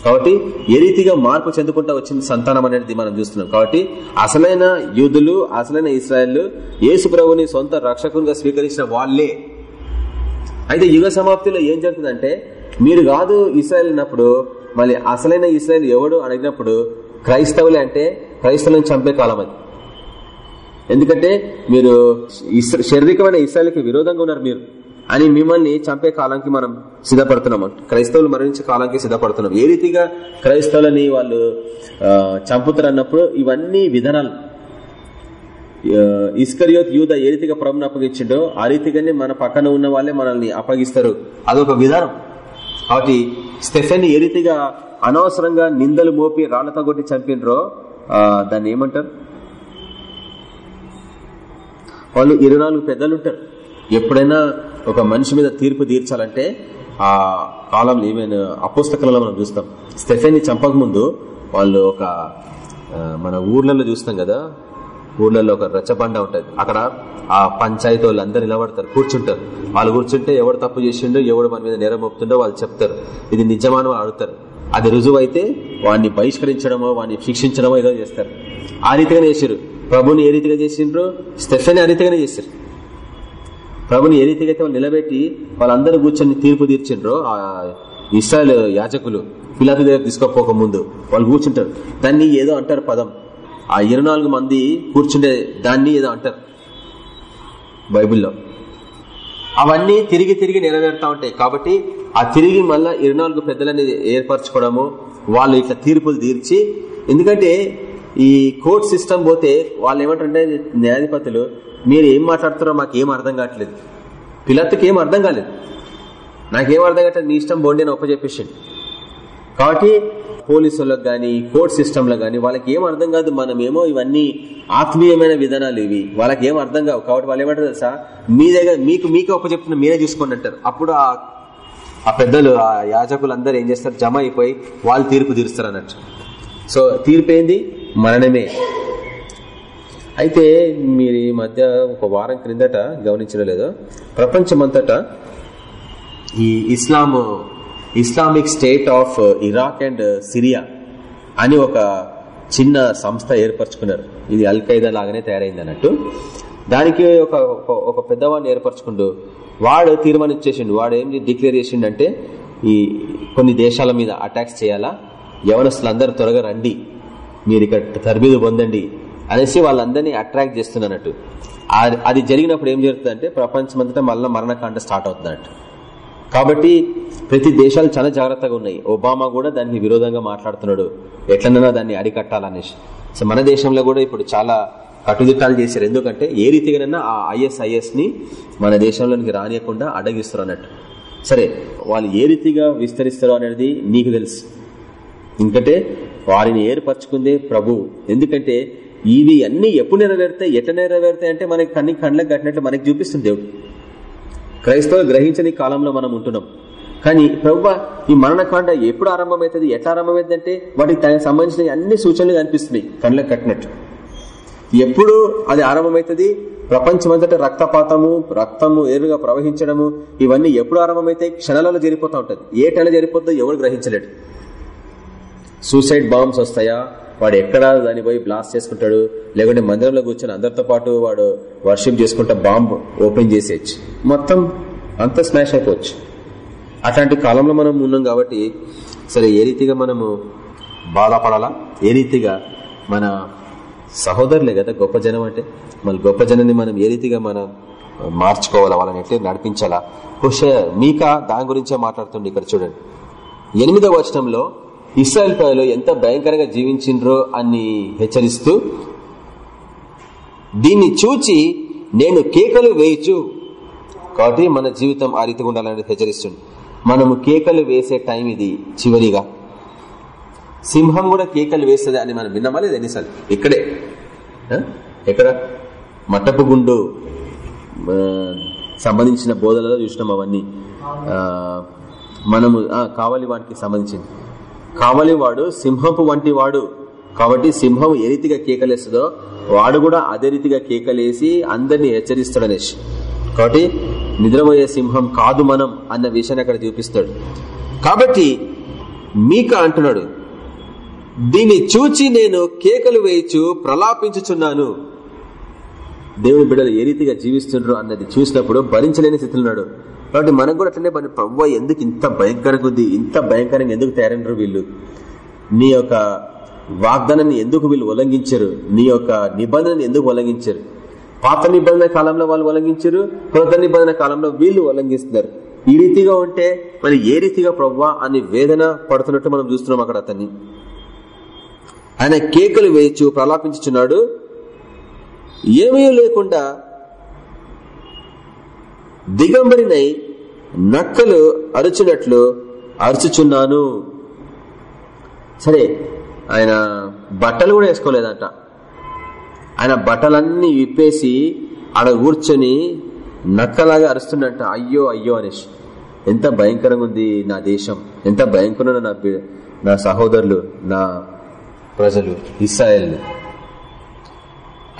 Speaker 1: కాబట్టి ఏ రీతిగా మార్పు చెందుకుంటా వచ్చింది సంతానం అనేది మనం చూస్తున్నాం. కాబట్టి అసలైన యూదులు అసలైన ఇస్రాయల్ యేసు ప్రభుని సొంత రక్షకునిగా స్వీకరించిన వాళ్ళే అయితే యుగ సమాప్తిలో ఏం జరుగుతుందంటే మీరు కాదు ఇస్రాయల్ అన్నప్పుడు మళ్ళీ అసలైన ఇస్రాయల్ ఎవడు అడిగినప్పుడు క్రైస్తవులే అంటే క్రైస్తవులను చంపే కాలం అది. ఎందుకంటే మీరు శారీరకమైన ఇస్రాయల్కి విరోధంగా ఉన్నారు మీరు. అని మిమ్మల్ని చంపే కాలానికి మనం సిద్ధపడుతున్నాం క్రైస్తవులు మరణించే కాలానికి సిద్ధపడుతున్నాం. ఏ రీతిగా క్రైస్తవులని వాళ్ళు చంపుతారు అన్నప్పుడు ఇవన్నీ విధానాలు. ఇస్కరియోత్ యూద ఏ రీతిగా ప్రభుని అప్పగించిండో ఆ రీతిగానే మన పక్కన ఉన్న వాళ్ళే మనల్ని అప్పగిస్తారు. అదొక విధానం. కాబట్టి స్టెఫెన్ ఏ రీతిగా అనవసరంగా నిందలు మోపి రాళ్ళతో కొట్టి చంపినరో దాన్ని ఏమంటారు? వాళ్ళు ఇరవై నాలుగు పెద్దలు ఉంటారు ఎప్పుడైనా ఒక మనిషి మీద తీర్పు తీర్చాలంటే ఆ కాలంలో ఏమైనా అపుస్తకాలలో మనం చూస్తాం. స్టెఫెన్ని చంపక ముందు వాళ్ళు ఒక మన ఊర్లలో చూస్తాం కదా ఊర్లలో ఒక రచ్చబండ ఉంటుంది. అక్కడ ఆ పంచాయతీ వాళ్ళు అందరు నిలబడతారు కూర్చుంటారు. వాళ్ళు కూర్చుంటే ఎవడు తప్పు చేసిండో ఎవడు మన మీద నేరం మోపుతుండో వాళ్ళు చెప్తారు. ఇది నిజమానో అడుగుతారు. అది రుజువు అయితే వాడిని బహిష్కరించడమో వాడిని శిక్షించడమో ఏదో చేస్తారు. ఆ రీతిగానే చేశారు ప్రభుని ఏ రీతిగా చేసిండ్రు? స్టెఫెన్ ఆ రీతిగానే చేశారు ప్రభుని ఏ రీతిగా అయితే వాళ్ళు నిలబెట్టి వాళ్ళందరూ కూర్చొని తీర్పు తీర్చిండ్రో ఆ ఇస్రాయల్ యాజకులు పిల్లల దగ్గర తీసుకోపోక ముందు వాళ్ళు కూర్చుంటారు. దాన్ని ఏదో అంటారు పదం. ఆ ఇరవై మంది కూర్చుండే దాన్ని ఏదో అంటారు బైబిల్లో. అవన్నీ తిరిగి తిరిగి నెరవేరుతా ఉంటాయి. కాబట్టి ఆ తిరిగి మళ్ళా ఇరునాలుగు పెద్దలని ఏర్పరచుకోవడము వాళ్ళు ఇట్లా తీర్పులు తీర్చి ఎందుకంటే ఈ కోర్ట్ సిస్టమ్ పోతే వాళ్ళు ఏమంటారంటే న్యాయాధిపతులు మీరు ఏం మాట్లాడుతారో మాకు ఏం అర్థం కావట్లేదు. పిల్లత్తుకి ఏం అర్థం కాలేదు. నాకేం అర్థం కావట్లేదు నీ ఇష్టం బోండి అని ఒప్పచెప్పేసిండు. కాబట్టి పోలీసులకు కానీ కోర్ట్ సిస్టంలో కానీ వాళ్ళకి ఏం అర్థం కాదు మనమేమో ఇవన్నీ ఆత్మీయమైన విధానాలు ఇవి. వాళ్ళకి ఏం అర్థం కావు. కాబట్టి వాళ్ళు ఏమంటారు తెలుసా? మీ దగ్గర మీకు మీకు ఒప్పచెప్తున్న మీరే చూసుకోండి అంటారు. అప్పుడు ఆ పెద్దలు ఆ యాజకులు అందరు ఏం చేస్తారు? జమ అయిపోయి వాళ్ళు తీర్పు తీరుస్తారు అన్నట్టు. సో తీర్పు ఏంది? మరణమే. అయితే మీరు ఈ మధ్య ఒక వారం క్రిందట గమనించడం లేదో. ప్రపంచమంతటా ఈ Islam Islamic State of uh, Iraq and uh, Syria అని ఒక చిన్న సంస్థ ఏర్పరచుకున్నారు. ఇది అల్ ఖైదా లాగానే తయారైంది అన్నట్టు. దానికి ఒక ఒక పెద్దవాడిని ఏర్పరచుకుంటూ వాడు తీర్మానించేసిండు. వాడు ఏం డిక్లేర్ చేసిండంటే ఈ కొన్ని దేశాల మీద అటాక్స్ చేయాలా? యవనస్తులు అందరూ త్వరగా రండి. మీరు ఇక్కడ తరబీదు పొందండి అనేసి వాళ్ళందరినీ అట్రాక్ట్ చేస్తున్నట్టు అది జరిగినప్పుడు ఏం జరుగుతుందంటే ప్రపంచమంతటా మళ్ళీ మరణకాండ స్టార్ట్ అవుతుందన్నట్టు. కాబట్టి ప్రతి దేశాలు చాలా జాగ్రత్తగా ఉన్నాయి. ఒబామా కూడా దానికి విరోధంగా మాట్లాడుతున్నాడు. ఎట్లనైనా దాన్ని అరికట్టాలనేసి సో మన దేశంలో కూడా ఇప్పుడు చాలా కట్టుదిట్టాలు చేశారు. ఎందుకంటే ఏ రీతిగానైనా ఆ ఐఎస్ఐఎస్ని మన దేశంలోనికి రానియకుండా అడగిస్తారు అన్నట్టు. సరే వాళ్ళు ఏ రీతిగా విస్తరిస్తారో అనేది నీకు తెలుసు. ఎందుకంటే వారిని ఏర్పరచుకుందే ప్రభు. ఎందుకంటే ఇవి అన్ని ఎప్పుడు నెరవేరుతాయి ఎట్లా నెరవేరుతాయి అంటే మనకి కన్ని కండ్లకు కట్టినట్లు మనకి చూపిస్తుంది దేవుడు. క్రైస్తవులు గ్రహించని కాలంలో మనం ఉంటున్నాం. కానీ ప్రభు ఈ మరణకాండ ఎప్పుడు ఆరంభమవుతుంది ఎట్లా ఆరంభమైందంటే వాటికి దానికి సంబంధించిన అన్ని సూచనలు కనిపిస్తున్నాయి కళ్ళకు కట్టినట్టు. ఎప్పుడు అది ఆరంభమవుతుంది? ప్రపంచమంతటా రక్తపాతము రక్తము ఏరుగా ప్రవహించడము ఇవన్నీ ఎప్పుడు ఆరంభమైతే క్షణాలలో జరిపోతూ ఉంటుంది. ఏ టైంలో జరిగిపోతుందో ఎవరు గ్రహించలేడు. సూసైడ్ బాంబ్స్ వస్తాయా? వాడు ఎక్కడ దాన్ని పోయి బ్లాస్ట్ చేసుకుంటాడు. లేకుంటే మందిరంలో కూర్చొని అందరితో పాటు వాడు వర్షిప్ చేసుకుంటా బాంబ్ ఓపెన్ చేసేయచ్చు. మొత్తం అంత స్మాష్ అయిపోవచ్చు. అట్లాంటి కాలంలో మనం ఉన్నాం కాబట్టి సరే ఏ రీతిగా మనము బాధపడాలా? ఏ రీతిగా మన సహోదరులే కదా గొప్ప జనం అంటే? మన గొప్ప జనాన్ని మనం ఏ రీతిగా మనం మార్చుకోవాలా? వాళ్ళని ఎట్లా నడిపించాలా? హుషే మీకా దాని గురించే మాట్లాడుతుంది ఇక్కడ చూడండి. ఎనిమిదవ వచనంలో ఇస్రాయల్ ప్రజలు ఎంత భయంకరంగా జీవించిండ్రో అని హెచ్చరిస్తూ దీన్ని చూచి నేను కేకలు వేయచు. కాబట్టి మన జీవితం ఆ రీతిగా ఉండాలని హెచ్చరిస్తుంది మనము కేకలు వేసే టైం ఇది చివరిగా. సింహం కూడా కేకలు వేస్తుంది అని మనం విన్నామా లేదు ఎన్నిసార్లు? ఇక్కడే. ఎక్కడ? మట్టపు గుండు సంబంధించిన బోధనలో చూసినాం అవన్నీ. మనము కావాలి వాటికి సంబంధించింది. కావలి వాడు సింహపు వంటి వాడు కాబట్టి సింహం ఏ రీతిగా కేకలేస్తుందో వాడు కూడా అదే రీతిగా కేకలేసి అందరినీ హెచ్చరిస్తాడనేసి కాబట్టి నిద్రపోయే సింహం కాదు మనం అన్న విషయాన్ని అక్కడ చూపిస్తాడు. కాబట్టి మీక అంటున్నాడు దీన్ని చూచి నేను కేకలు వేయచు ప్రలాపించుచున్నాను. దేవుని బిడ్డలు ఏ రీతిగా జీవిస్తుండ్రు అన్నది చూసినప్పుడు భరించలేని స్థితిలో కాబట్టి మనకు కూడా అట్లనే పని. ప్రవ్వ ఎందుకు ఇంత భయంకరంగా ఉంది ఇంత భయంకరంగా ఎందుకు తయారైనరు వీళ్ళు? నీ యొక్క వాగ్దానాన్ని ఎందుకు వీళ్ళు ఉల్లంఘించరు? నీ యొక్క నిబంధనని ఎందుకు ఉల్లంఘించరు? పాత నిబంధన కాలంలో వాళ్ళు ఉల్లంఘించారు కొత్త నిబంధన కాలంలో వీళ్ళు ఉల్లంఘిస్తున్నారు. ఈ రీతిగా ఉంటే మరి ఏ రీతిగా ప్రవ్వా అని వేదన పడుతున్నట్టు మనం చూస్తున్నాం అక్కడ అతన్ని. ఆయన కేకలు వేయచ్చు ప్రలాపించుచున్నాడు. ఏమీ లేకుండా దిగంబరినై నక్కలు అరుచినట్లు అరుచుచున్నాను. సరే ఆయన బట్టలు కూడా వేసుకోలేదంట. ఆయన బట్టలన్నీ విప్పేసి ఆడ కూర్చొని నక్కలాగా అరుస్తున్నట్ట అయ్యో అయ్యో అనేసి ఎంత భయంకరంగా ఉంది నా దేశం. ఎంత భయంకరంగా నా నా సహోదరులు నా ప్రజలు ఇస్రాయల్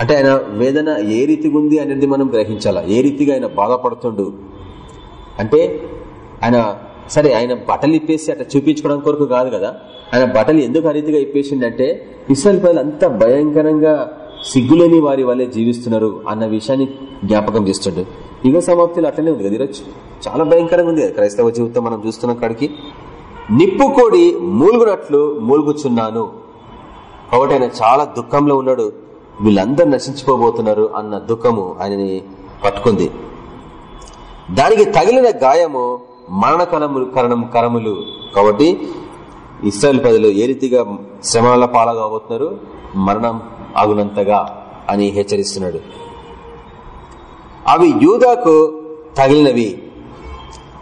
Speaker 1: అంటే ఆయన వేదన ఏ రీతిగా ఉంది అనేది మనం గ్రహించాలా? ఏ రీతిగా ఆయన బాధపడుతుండు? అంటే ఆయన సరే ఆయన బట్టలు ఇప్పేసి అట్లా చూపించుకోవడం కొరకు కాదు కదా? ఆయన బట్టలు ఎందుకు ఆ రీతిగా ఇప్పేసిండంటే ఇస్రాయల్ ప్రజలు అంత భయంకరంగా సిగ్గులేని వారి వల్లే జీవిస్తున్నారు అన్న విషయాన్ని జ్ఞాపకం చేస్తుండే. యుగ సమాప్తిలో అట్లనే ఉంది కదా ఈరోజు? చాలా భయంకరంగా ఉంది క్రైస్తవ జీవితం మనం చూస్తున్న కాడికి. నిప్పు కోడి మూలుగునట్లు మూలుగుచున్నాను. కాబట్టి ఆయన చాలా దుఃఖంలో ఉన్నాడు. వీళ్ళందరూ నశించిపోబోతున్నారు అన్న దుఃఖము ఆయనని పట్టుకుంది. దానికి తగిలిన గాయము మరణకరములు కరణం కరములు కాబట్టి ఇస్రాయల్ ప్రజలు ఏ రీతిగా శ్రమల పాలగాబోతున్నారు మరణం ఆగునంతగా అని హెచ్చరిస్తున్నాడు. అవి యూదాకు తగిలినవి.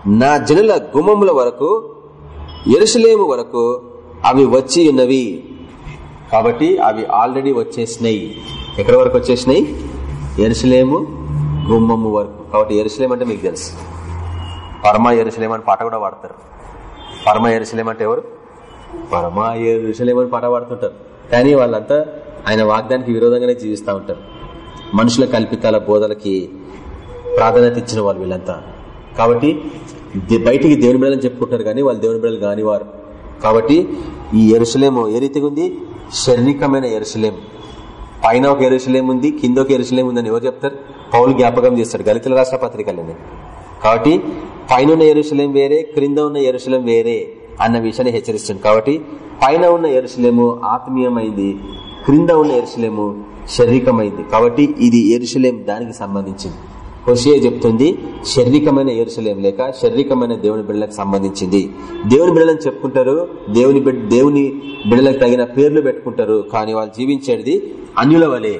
Speaker 1: నా జనుల గుమ్మముల వరకు ఎరుసలేము వరకు అవి వచ్చి ఉన్నవి. కాబట్టి అవి ఆల్రెడీ వచ్చేసినాయి. ఎక్కడి వరకు వచ్చేసినాయి? ఎరుసలేము గుమ్మము వరకు. కాబట్టి ఎరుసలేం అంటే మీకు తెలుసు. పరమ ఎరుసలేం అని పాట కూడా పాడతారు. పరమ ఎరుసలేం అంటే ఎవరు? పరమ ఎరుసలేం అని పాట పాడుతుంటారు. కానీ వాళ్ళంతా ఆయన వాగ్దానికి విరోధంగానే జీవిస్తూ ఉంటారు. మనుషుల కల్పితాల బోధలకి ప్రాధాన్యత ఇచ్చిన వాళ్ళు వీళ్ళంతా. కాబట్టి బయటికి దేవుని బిడ్డలని చెప్పుకుంటారు కానీ వాళ్ళు దేవుని బిడ్డలు కానివారు. కాబట్టి ఈ ఎరుసలేము ఏ రీతిగా ఉంది? శరీరకమైన ఎరుసలేం. పైన ఒక ఎరుసలేం ఉంది కింద ఒక ఎరుసలేం ఉందని ఎవరు చెప్తారు? పౌలు జ్ఞాపకం చేస్తాడు దళితుల రాష్ట్ర పత్రికలని. కాబట్టి పైన ఉన్న ఎరుసలేం వేరే క్రింద ఉన్న ఎరుసలేం వేరే అన్న విషయాన్ని హెచ్చరిస్తుంది. కాబట్టి పైన ఉన్న ఎరుసలేము ఆత్మీయమైంది క్రింద ఉన్న ఎరుసలేము శరీరకమైంది. కాబట్టి ఇది ఎరుసలేం దానికి సంబంధించింది. హోషియా చెప్తుంది శారీరకమైన ఏరుసలేం లేక శారీరకమైన దేవుని బిడ్డలకు సంబంధించింది. దేవుని బిడ్డలను చెప్పుకుంటారు దేవుని దేవుని బిడ్డలకు తగిన పేర్లు పెట్టుకుంటారు కానీ వాళ్ళు జీవించేది అన్యుల వలె.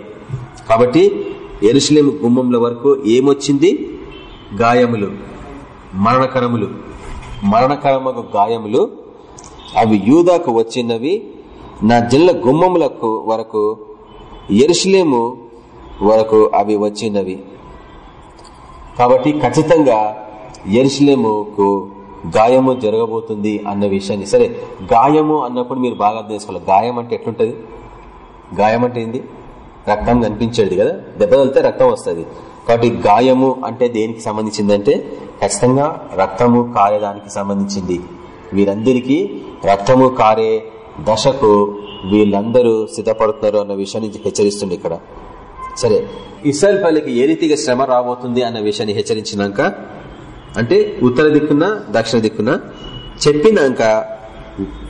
Speaker 1: కాబట్టి ఎరుసలేం గుమ్మంల వరకు ఏమొచ్చింది? గాయములు మరణకరములు. మరణకరమగు గాయములు అవి యూదాకు వచ్చినవి. నా జిల్ల గుమ్మములకు వరకు ఎరుసలేము వరకు అవి వచ్చినవి. కాబట్టి ఖచ్చితంగా ఎరుసలేముకు గాయము జరగబోతుంది అన్న విషయాన్ని. సరే గాయము అన్నప్పుడు మీరు బాగా అర్థం చేసుకోవాలి. గాయం అంటే ఎట్లుంటది? గాయం అంటే ఏంది? రక్తం కనిపించేది కదా? దెబ్బ తగిలితే రక్తం వస్తుంది. కాబట్టి గాయము అంటే దేనికి సంబంధించిందంటే ఖచ్చితంగా రక్తము కారేదానికి సంబంధించింది. వీరందరికీ రక్తము కారే దశకు వీళ్ళందరూ సిద్ధపడుతున్నారు అన్న విషయాన్ని హెచ్చరిస్తుంది ఇక్కడ. సరే ఇస్రాయల్ పల్లెకి ఏ రీతిగా శ్రమ రాబోతుంది అన్న విషయాన్ని హెచ్చరించినాక అంటే ఉత్తర దిక్కున దక్షిణ దిక్కున చెప్పినాక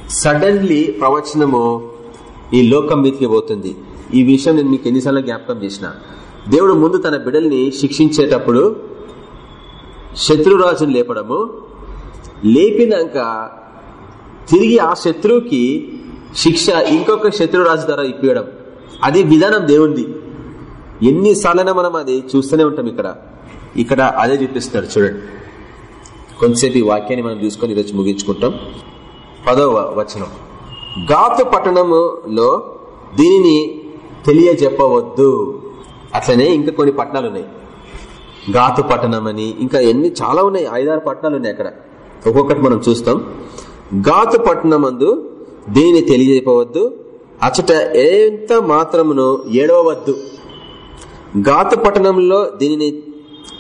Speaker 1: సడన్లీ ప్రవచనము ఈ లోకం మీదకి పోతుంది. ఈ విషయం నేను మీకు ఎన్నిసార్లు జ్ఞాపకం చేసిన. దేవుడు ముందు తన బిడ్డల్ని శిక్షించేటప్పుడు శత్రురాజును లేపడము లేపినాక తిరిగి ఆ శత్రువుకి శిక్ష ఇంకొక శత్రురాజు ద్వారా ఇప్పించడం అది విధానం దేవుంది ఎన్నిసార్లైనా మనం అది చూస్తూనే ఉంటాం ఇక్కడ. ఇక్కడ అదే చూపిస్తున్నాడు చూడండి. కొంతసేపు ఈ వాక్యాన్ని మనం చూసుకొని ఈరోజు ముగించుకుంటాం. పదవ వచనం. గాతు పట్టణములో దీనిని తెలియజెప్పవద్దు. అట్లనే ఇంకా కొన్ని పట్టణాలు ఉన్నాయి గాతు పట్టణం అని ఇంకా ఎన్ని చాలా ఉన్నాయి. ఐదారు పట్టణాలు ఉన్నాయి అక్కడ. ఒక్కొక్కటి మనం చూస్తాం. గాతు పట్టణమందు దీనిని తెలియజెప్పవద్దు. అచ్చట ఎంత మాత్రమును ఏడవద్దు గాతు పట్టణంలో దీనిని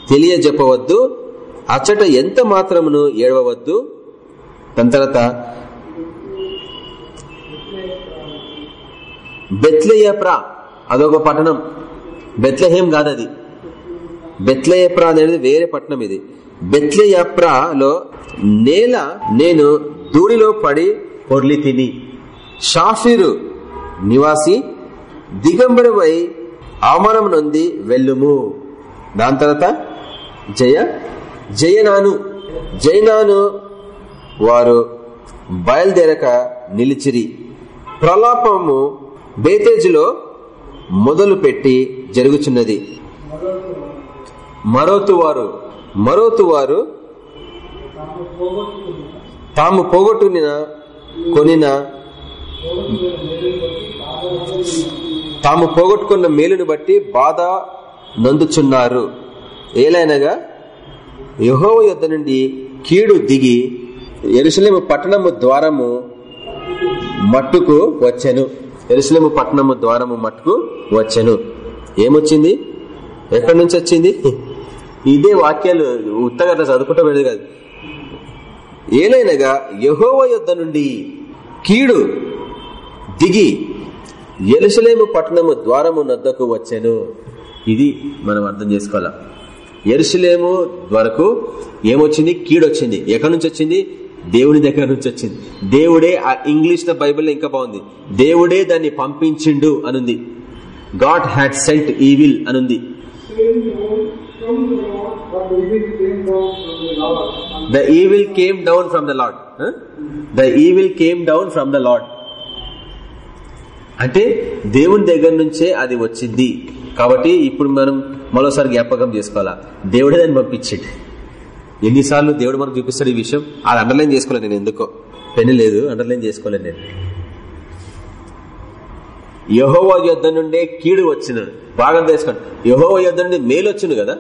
Speaker 1: తెలియజెప్పవద్దు అచ్చట ఎంత మాత్రమును ఏడవద్దు దాని తర్వాత బెత్లయప్రా అదొక పట్టణం. బెత్లహేం కాదది. బెత్లయప్రా అనేది వేరే పట్టణం ఇది. బెత్లయప్రాలో నేల నేను దూడిలో పడి పొర్లి తిని షాఫీరు నివాసి దిగంబరమై అవమానం నొంది వెళ్ళుము. దాని తర్వాత జయ జయనాను జయనాను వారు బయలుదేరక నిలిచిరి. ప్రలాపము బేతేజులో మొదలు పెట్టి జరుగుచున్నది. మరోతు వారు మరోతు వారు తాము పోగొట్టుకున్న కొనిన తాము పోగొట్టుకున్న మేలును బట్టి బాధ నందుచున్నారు. ఏలైనగా యహోవ యుద్ధ నుండి కీడు దిగి ఎరుసలేము పట్టణము ద్వారము మట్టుకు వచ్చెను. ఎరుసలేము పట్టణము ద్వారము మట్టుకు వచ్చెను. ఏమొచ్చింది? ఎక్కడి నుంచి వచ్చింది? ఇదే వాక్యాలు ఉత్తగత చదువుకుంటూ వెళ్ళదు కాదు. ఏలైనగా యహోవ యుద్ధ నుండి కీడు దిగి ఎరుసలేము పట్టణము ద్వారము నద్దకు వచ్చాను. ఇది మనం అర్థం చేసుకోవాలా? ఎరుసలేము వరకు ఏమొచ్చింది? కీడొచ్చింది. ఎక్కడి నుంచి వచ్చింది? దేవుని దగ్గర నుంచి వచ్చింది. దేవుడే ఆ ఇంగ్లీష్ బైబిల్ బైబిల్లో ఇంకా బాగుంది. దేవుడే దాన్ని పంపించిండు అనుంది. గాడ్ హ్యాడ్ సెంట్ ఈవిల్ అనుంది. The evil came down from the lord the evil came down from the lord అంటే దేవుని దగ్గర నుంచే అది వచ్చింది. కాబట్టి ఇప్పుడు మనం మరోసారి జ్ఞాపకం చేసుకోవాలా? దేవుడే దాన్ని పంపించండి. ఎన్నిసార్లు దేవుడు మనకు చూపిస్తాడు ఈ విషయం? అది అండర్లైన్ చేసుకోలేదు నేను ఎందుకో. పెన్ను లేదు అండర్లైన్ చేసుకోలేదు నేను. యహోవ యుద్ధ నుండే కీడు వచ్చిన. బాగా తెలుసుకోండి యహోవ యుద్ధ నుండి మేలు వచ్చిండు కదా?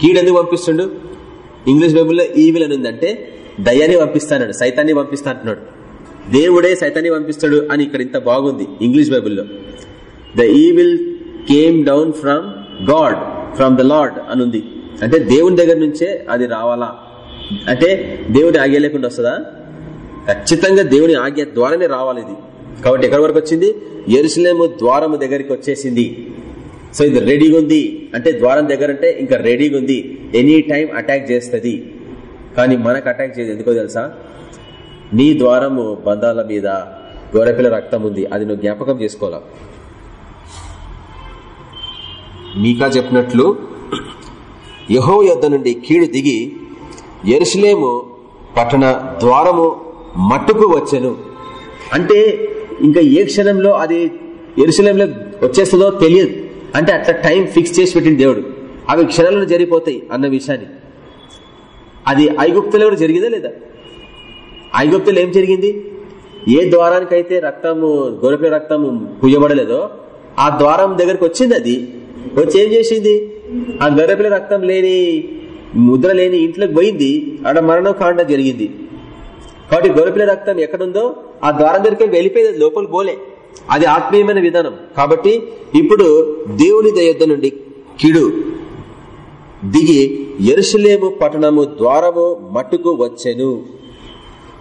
Speaker 1: కీడు ఎందుకు పంపిస్తుండు? ఇంగ్లీష్ బైబుల్లో ఈవిల్ అని ఉందంటే దయ్యాన్ని పంపిస్తాడు సైతాన్ని పంపిస్తా అంటున్నాడు. దేవుడే సైతాన్ని పంపిస్తాడు అని ఇక్కడ ఇంత బాగుంది ఇంగ్లీష్ బైబుల్లో. The evil came down from God from the lord అని ఉంది అంటే దేవుని దగ్గర నుంచే అది రావాలా? అంటే దేవుని ఆజ్ఞ లేకుండా వస్తుందా? ఖచ్చితంగా దేవుని ఆజ్ఞ ద్వారానే రావాలి ఇది. కాబట్టి ఎక్కడి వరకు వచ్చింది? ఎరుసలేము ద్వారము దగ్గరికి వచ్చేసింది. సో ఇది రెడీగా ఉంది. అంటే ద్వారం దగ్గర అంటే ఇంకా రెడీగా ఉంది. ఎనీ టైం అటాక్ చేస్తుంది. కానీ మనకు అటాక్ చేయదు. ఎందుకో తెలుసా? నీ ద్వారము బంధాల మీద గొర్రెపిల్ల రక్తం ఉంది అది నువ్వు జ్ఞాపకం చేసుకోవాలా? మీకా చెప్పినట్లు యహో యొద్ద నుండి కీడు దిగి ఎరుసలేము పట్టణ ద్వారము మట్టుకు వచ్చెను. అంటే ఇంకా ఏ క్షణంలో అది ఎరుసలేంలో వచ్చేస్తుందో తెలియదు. అంటే అట్లా టైం ఫిక్స్ చేసి పెట్టిన దేవుడు. అవి క్షణంలో జరిగిపోతాయి అన్న విషయాన్ని. అది ఐగుప్తులో కూడా జరిగిందా లేదా? ఐగుప్తులు ఏం జరిగింది? ఏ ద్వారానికైతే రక్తము గొరపిల రక్తము పుయ్యబడలేదో ఆ ద్వారం దగ్గరకు వచ్చింది అది. వచ్చి ఏం చేసింది? ఆ గొర్రెపిల్ల రక్తం లేని ముద్ర లేని ఇంట్లోకి పోయింది. ఆడ మరణకాండ జరిగింది. కాబట్టి గొర్రెపిల్ల రక్తం ఎక్కడుందో ఆ ద్వారం దగ్గరికి వెళ్ళిపోయింది లోపల పోలే. అది ఆత్మీయమైన విధానం. కాబట్టి ఇప్పుడు దేవుని దయొద్ద నుండి కిడు. దిగి ఎరుసలేము పట్టణము ద్వారము మట్టుకు వచ్చెను.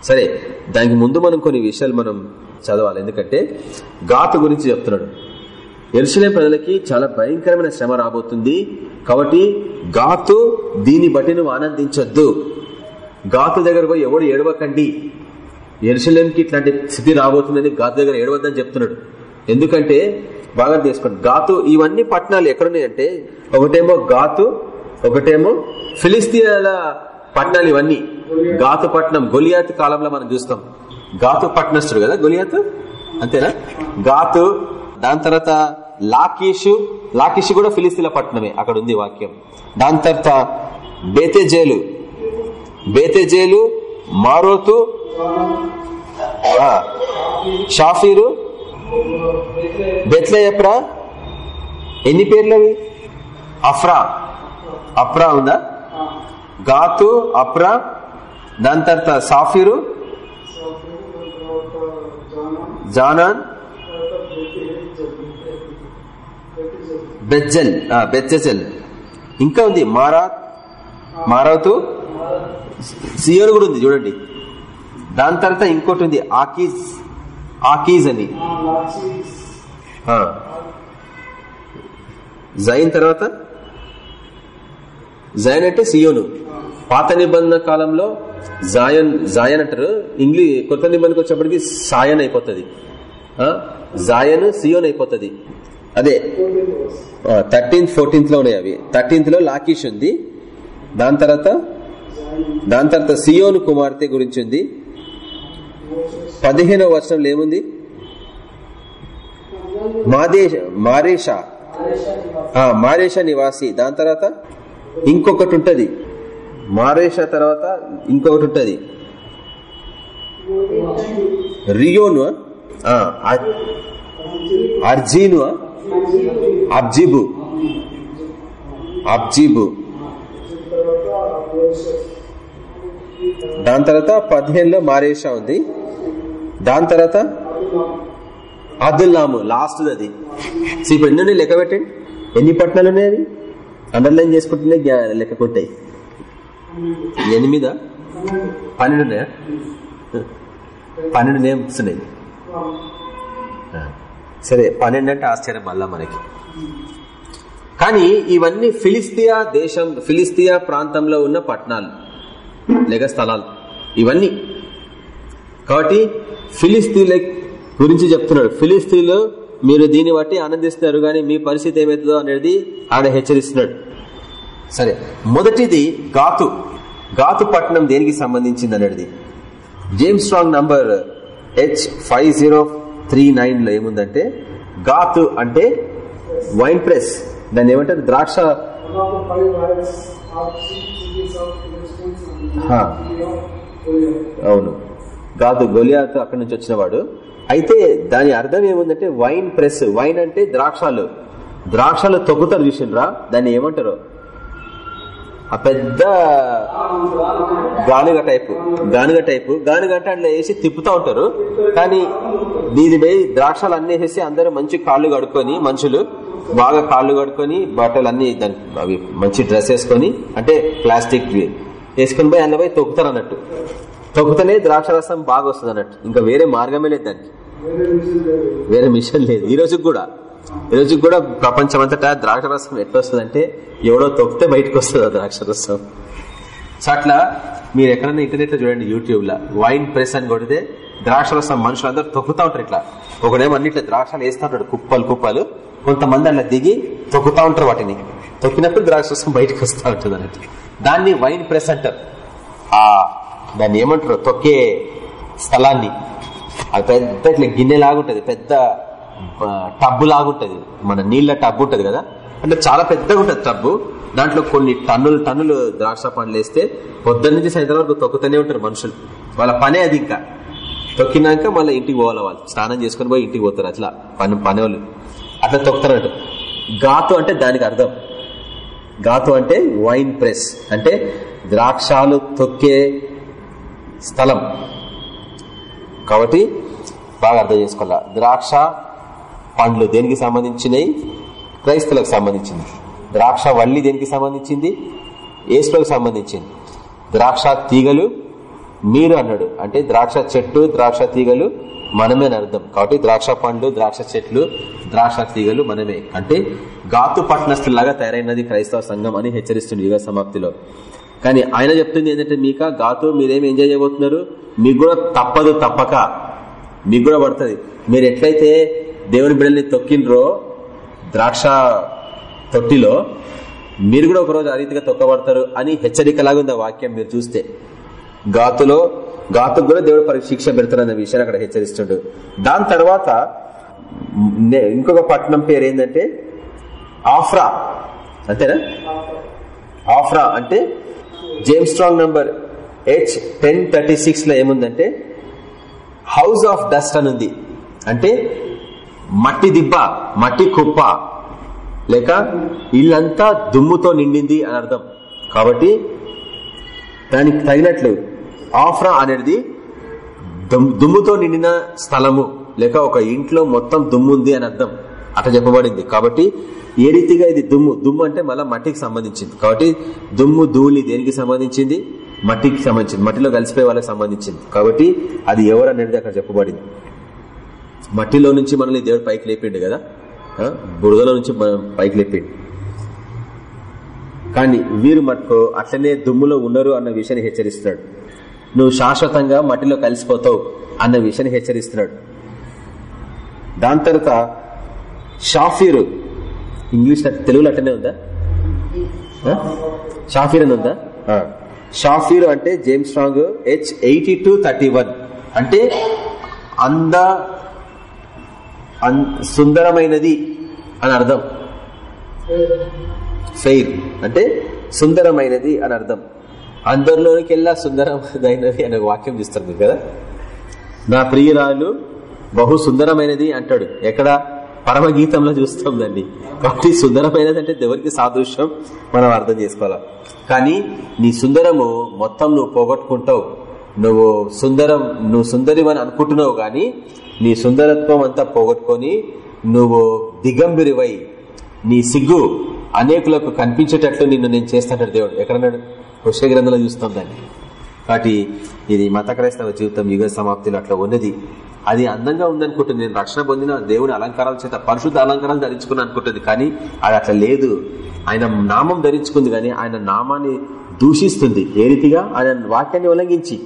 Speaker 1: సరే దానికి ముందు మనం కొన్ని విషయాలు మనం చదవాలి. ఎందుకంటే గాత గురించి చెప్తున్నాడు. ఎరుసలేం ప్రజలకి చాలా భయంకరమైన శ్రమ రాబోతుంది. కాబట్టి గాతు దీన్ని బట్టి నువ్వు ఆనందించొద్దు. గాతు దగ్గర పోయి ఎవడు ఏడవకండి. ఎరుసలేంకి ఇట్లాంటి స్థితి రాబోతుందని గాతు దగ్గర ఏడవద్దని చెప్తున్నాడు. ఎందుకంటే బాగా తీసుకోండి గాతు ఇవన్నీ పట్టణాలు ఎక్కడున్నాయంటే ఒకటేమో గాతు ఒకటేమో ఫిలిస్తీన్ల పట్టణాలు ఇవన్నీ. గాతు గొలియాత్ కాలంలో మనం చూస్తాం. గాతు పట్నస్తుడు కదా గొలియాత్? అంతేనా? గాతు దాని తర్వాత లాకీషు లాకీషు కూడా ఫిలిస్తీన్ల పట్టణమే అక్కడ ఉంది వాక్యం. దాని తర్వాత బేతేజేలు. బేతేజేలు మారోతు షాఫీరు బెత్లయప్రా ఎన్ని పేర్లు అవి అఫ్రా. అప్రా ఉందా? గాతు అప్రా దాని తర్వాత సాఫీరు జానాన్ బెజ్జల్ బెజ్జల్ ఇంకా ఉంది మారా మారావుతూ సియోను కూడా ఉంది చూడండి. దాని తర్వాత ఇంకోటి ఉంది ఆకీజ్ ఆకీజ్ అని. జైన్ తర్వాత జైన్ అంటే సియోను. పాత నిబంధన కాలంలో జాయన్ జాయన్ అంటారు. ఇంగ్లీష్ కొత్త నిబంధనకు వచ్చేప్పటికి సాయన్ అయిపోతుంది. జాయన్ సియోన్ అయిపోతుంది. అదే. థర్టీన్త్ ఫోర్టీన్త్లో ఉన్నాయి అవి. థర్టీన్త్లో లాకీష్ ఉంది. దాని తర్వాత? దాని తర్వాత సియోను కుమార్తె గురించి ఉంది. పదిహేనవ వర్షంలో ఏముంది? మాదేశ మారేషా. మారేష నివాసి. దాని తర్వాత? ఇంకొకటి ఉంటది. మారేషా తర్వాత ఇంకొకటి ఉంటుంది. రియోను అర్జీను అబ్జిబు. అబ్జిబు. దాని తర్వాత పదిహేనులో మారేషా ఉంది. దాని తర్వాత అదుల్లాము లాస్ట్ అది. ఇప్పుడు ఎన్ని లెక్క పెట్టండి? ఎన్ని పట్టణాలు ఉన్నాయి అవి? అండర్లైన్ చేసుకుంటేనే లెక్కకుంటాయి ఎనిమిదా? పన్నెండు పన్నెండు నేమ్స్ ఉన్నాయి. సరే పన్నెండు అంటే ఆశ్చర్యం మళ్ళా మనకి. కానీ ఇవన్నీ ఫిలిస్తియా దేశం ఫిలిస్తియా ప్రాంతంలో ఉన్న పట్టణాలు లేక స్థలాలు. ఇవన్నీ. కాబట్టి ఫిలిస్తీన్ల గురించి చెప్తున్నాడు. ఫిలిస్తీన్లు మీరు దీన్ని బట్టి ఆనందిస్తున్నారు కానీ మీ పరిస్థితి ఏమవుతుందో అనేది ఆడ హెచ్చరిస్తున్నాడు. సరే మొదటిది గాతు గాతు పట్టణం దేనికి సంబంధించింది అనేది? James Strong number H five zero three నైన్లో ఏముందంటే గాతు అంటే వైన్ ప్రెస్ దాన్ని ఏమంటారు? ద్రాక్ష అవును. గాదు గొలియాత్ అక్కడి నుంచి వచ్చినవాడు. అయితే దాని అర్థం ఏముందంటే వైన్ ప్రెస్ వైన్ అంటే ద్రాక్షాలు. ద్రాక్షాలు తొక్కుతారు చూసిండ్రా దాన్ని ఏమంటారు? ఆ పెద్ద గానుగ టైపు గానుగ టైపు. గానుగ అంటే అట్లా వేసి తిప్పుతా ఉంటారు. కానీ దీనిపై ద్రాక్షలు అన్ని వేసేసి అందరూ మంచి కాళ్ళు కడుక్కొని మనుషులు బాగా కాళ్ళు కడుక్కొని బట్టలు అన్ని అవి మంచి డ్రెస్ వేసుకొని అంటే ప్లాస్టిక్ వేసుకొని పోయి అందులో పోయి తొక్కుతారు అన్నట్టు. తొక్కుతనే ద్రాక్ష రసం బాగా వస్తుంది అన్నట్టు. ఇంకా వేరే మార్గమే లేదు దానికి. వేరే మిషన్ లేదు. ఈ రోజుకి కూడా. ఈ రోజుకి కూడా ప్రపంచం అంతటా ద్రాక్ష రసం ఎట్లా వస్తుందంటే ఎవడో తొక్కితే బయటకు వస్తుంది ఆ ద్రాక్ష రసం సో అట్లా మీరు ఎక్కడైనా ఇంటర్నెట్లో చూడండి యూట్యూబ్లో వైన్ ప్రెస్ అని కొడితే ద్రాక్ష రసం మనుషులందరూ తొక్కుతా ఉంటారు ఇట్లా. ఒకడేమో అన్నిట్లో ద్రాక్షలు వేస్తా ఉంటాడు కుప్పలు కుప్పలు. కొంతమంది అట్లా దిగి తొక్కుతా ఉంటారు వాటిని. తొక్కినప్పుడు ద్రాక్ష రసం బయటకు వస్తూ ఉంటుంది అన్నట్టు. దాన్ని వైన్ ప్రెస్ అంటారు. ఆ దాన్ని ఏమంటారు? తొక్కే స్థలాన్ని. అది పెద్ద ఇట్లా గిన్నె లాగుంటది పెద్ద టబ్బు లాగుంటది. మన నీళ్ళ టబ్బు ఉంటది కదా? అంటే చాలా పెద్దగా ఉంటది టబ్బు. దాంట్లో కొన్ని టన్నులు టన్నులు ద్రాక్ష పండ్లు వేస్తే పొద్దున్న నుంచి సాయంత్రం వరకు తొక్కుతూనే ఉంటారు మనుషులు. వాళ్ళ పనే అది ఇంకా. తొక్కినాక మళ్ళీ ఇంటికి పోవాలి వాళ్ళు. స్నానం చేసుకుని పోయి ఇంటికి పోతారు అట్లా. పని పని వాళ్ళు అట్లా తొక్కుతారంట గాతు అంటే దానికి అర్థం. గాతు అంటే వైన్ ప్రెస్. అంటే ద్రాక్షాలు తొక్కే స్థలం. కాబట్టి బాగా అర్థం చేసుకోవాలా. ద్రాక్ష పండ్లు దేనికి సంబంధించినవి? క్రైస్తవులకు సంబంధించింది ద్రాక్ష వల్లి దేనికి సంబంధించింది? ఏసులకు సంబంధించింది. ద్రాక్ష తీగలు మీరు అన్నాడు. అంటే ద్రాక్ష చెట్టు ద్రాక్ష తీగలు మనమే అని అర్థం. కాబట్టి ద్రాక్ష పండ్లు ద్రాక్ష చెట్లు ద్రాక్ష తీగలు మనమే. అంటే గాతు పట్టణస్థులాగా తయారైనది క్రైస్తవ సంఘం అని హెచ్చరిస్తుంది యుగ సమాప్తిలో. కానీ ఆయన చెప్తుంది ఏంటంటే మీక గాతు మీరేం ఎంజాయ్ చేయబోతున్నారు? మీకు కూడా తప్పదు తప్పక. మీకు కూడా పడుతుంది. మీరు ఎట్లయితే దేవుని బిడ్డల్ని తొక్కినరో ద్రాక్ష తొట్టిలో మీరు కూడా ఒకరోజు ఆ రీతిగా తొక్కబడతారు అని హెచ్చరికలాగా ఉంది ఆ వాక్యం మీరు చూస్తే. గాతులో గాతుకు కూడా దేవుడు పరి శిక్ష పెడతారన్న విషయాన్ని అక్కడ హెచ్చరిస్తుండు. దాని తర్వాత ఇంకొక పట్టణం పేరు ఏంటంటే ఆఫ్రా. అంతేనా? ఆఫ్రా అంటే James Strong number H ten thirty సిక్స్లో ఏముందంటే హౌస్ ఆఫ్ డస్ట్ అని ఉంది. అంటే మట్టి దిబ్బ మట్టి కుప్ప. లేక ఇల్లంతా దుమ్ముతో నిండింది అని అర్థం. కాబట్టి దానికి తగినట్లు ఆఫ్రా అనేది దుమ్ముతో నిండిన స్థలము. లేక ఒక ఇంట్లో మొత్తం దుమ్ము ఉంది అని అర్థం. అట్లా చెప్పబడింది. కాబట్టి ఏ రీతిగా ఇది దుమ్ము? దుమ్ము అంటే మళ్ళీ మట్టికి సంబంధించింది. కాబట్టి దుమ్ము ధూళి దేనికి సంబంధించింది? మట్టికి సంబంధించింది. మట్టిలో కలిసిపోయే వాళ్ళకి సంబంధించింది. కాబట్టి అది ఎవరు అనేది అక్కడ చెప్పబడింది. మట్టిలో నుంచి మనల్ని దేవుడు పైకి లేపిండు కదా? బురదలో నుంచి మనం పైకి లేపిండు. కానీ వీరు మట్టుకు అట్లనే దుమ్ములో ఉన్నారు అన్న విషయాన్ని హెచ్చరిస్తున్నాడు. నువ్వు శాశ్వతంగా మట్టిలో కలిసిపోతావు అన్న విషయాన్ని హెచ్చరిస్తున్నాడు. దాని తర్వాత షాఫీరు ఇంగ్లీష్ తెలుగులో అట్టనే ఉందా? షాఫీర్ అని ఉందా? షాఫీర్ అంటే James Strong H eighty two thirty one. అంటే అంద సుందరమైనది అని అర్థం. ఫెయిర్. అంటే సుందరమైనది అని అర్థం. అందరిలోనికి వెళ్ళా సుందరమైనది అనే వాక్యం చూస్తారు మీరు కదా? నా ప్రియురాలు బహు సుందరమైనది అంటాడు. ఎక్కడ? పరమగీతంలో చూస్తాం దాన్ని. కాబట్టి సుందరమైనది అంటే ఎవరికి సాదృశ్యం మనం అర్థం చేసుకోవాలా? కానీ నీ సుందరము మొత్తం నువ్వు పోగొట్టుకుంటావు. నువ్వు సుందరం నువ్వు సుందరివని అనుకుంటున్నావు కానీ నీ సుందరత్వం అంతా పోగొట్టుకొని నువ్వు దిగంబిరివై నీ సిగ్గు అనేకులకు కనిపించేటట్లు నిన్ను నేను చేస్తాడు దేవుడు. ఎక్కడన్నాడు? హుష గ్రంథంలో చూస్తాం దాన్ని. కాబట్టి ఇది మత క్రైస్తవ జీవితం యుగ సమాప్తిలో అట్లా ఉన్నది. అది అందంగా ఉందనుకుంటుంది. నేను రక్షణ పొందిన దేవుని అలంకారాల చేత పరిశుద్ధ అలంకారాలు ధరించుకుని అనుకుంటుంది. కానీ అది అట్లా లేదు. ఆయన నామం ధరించుకుంది కానీ ఆయన నామాన్ని దూషిస్తుంది. ఏ రీతిగా? ఆయన వాక్యాన్ని ఉల్లంఘించి.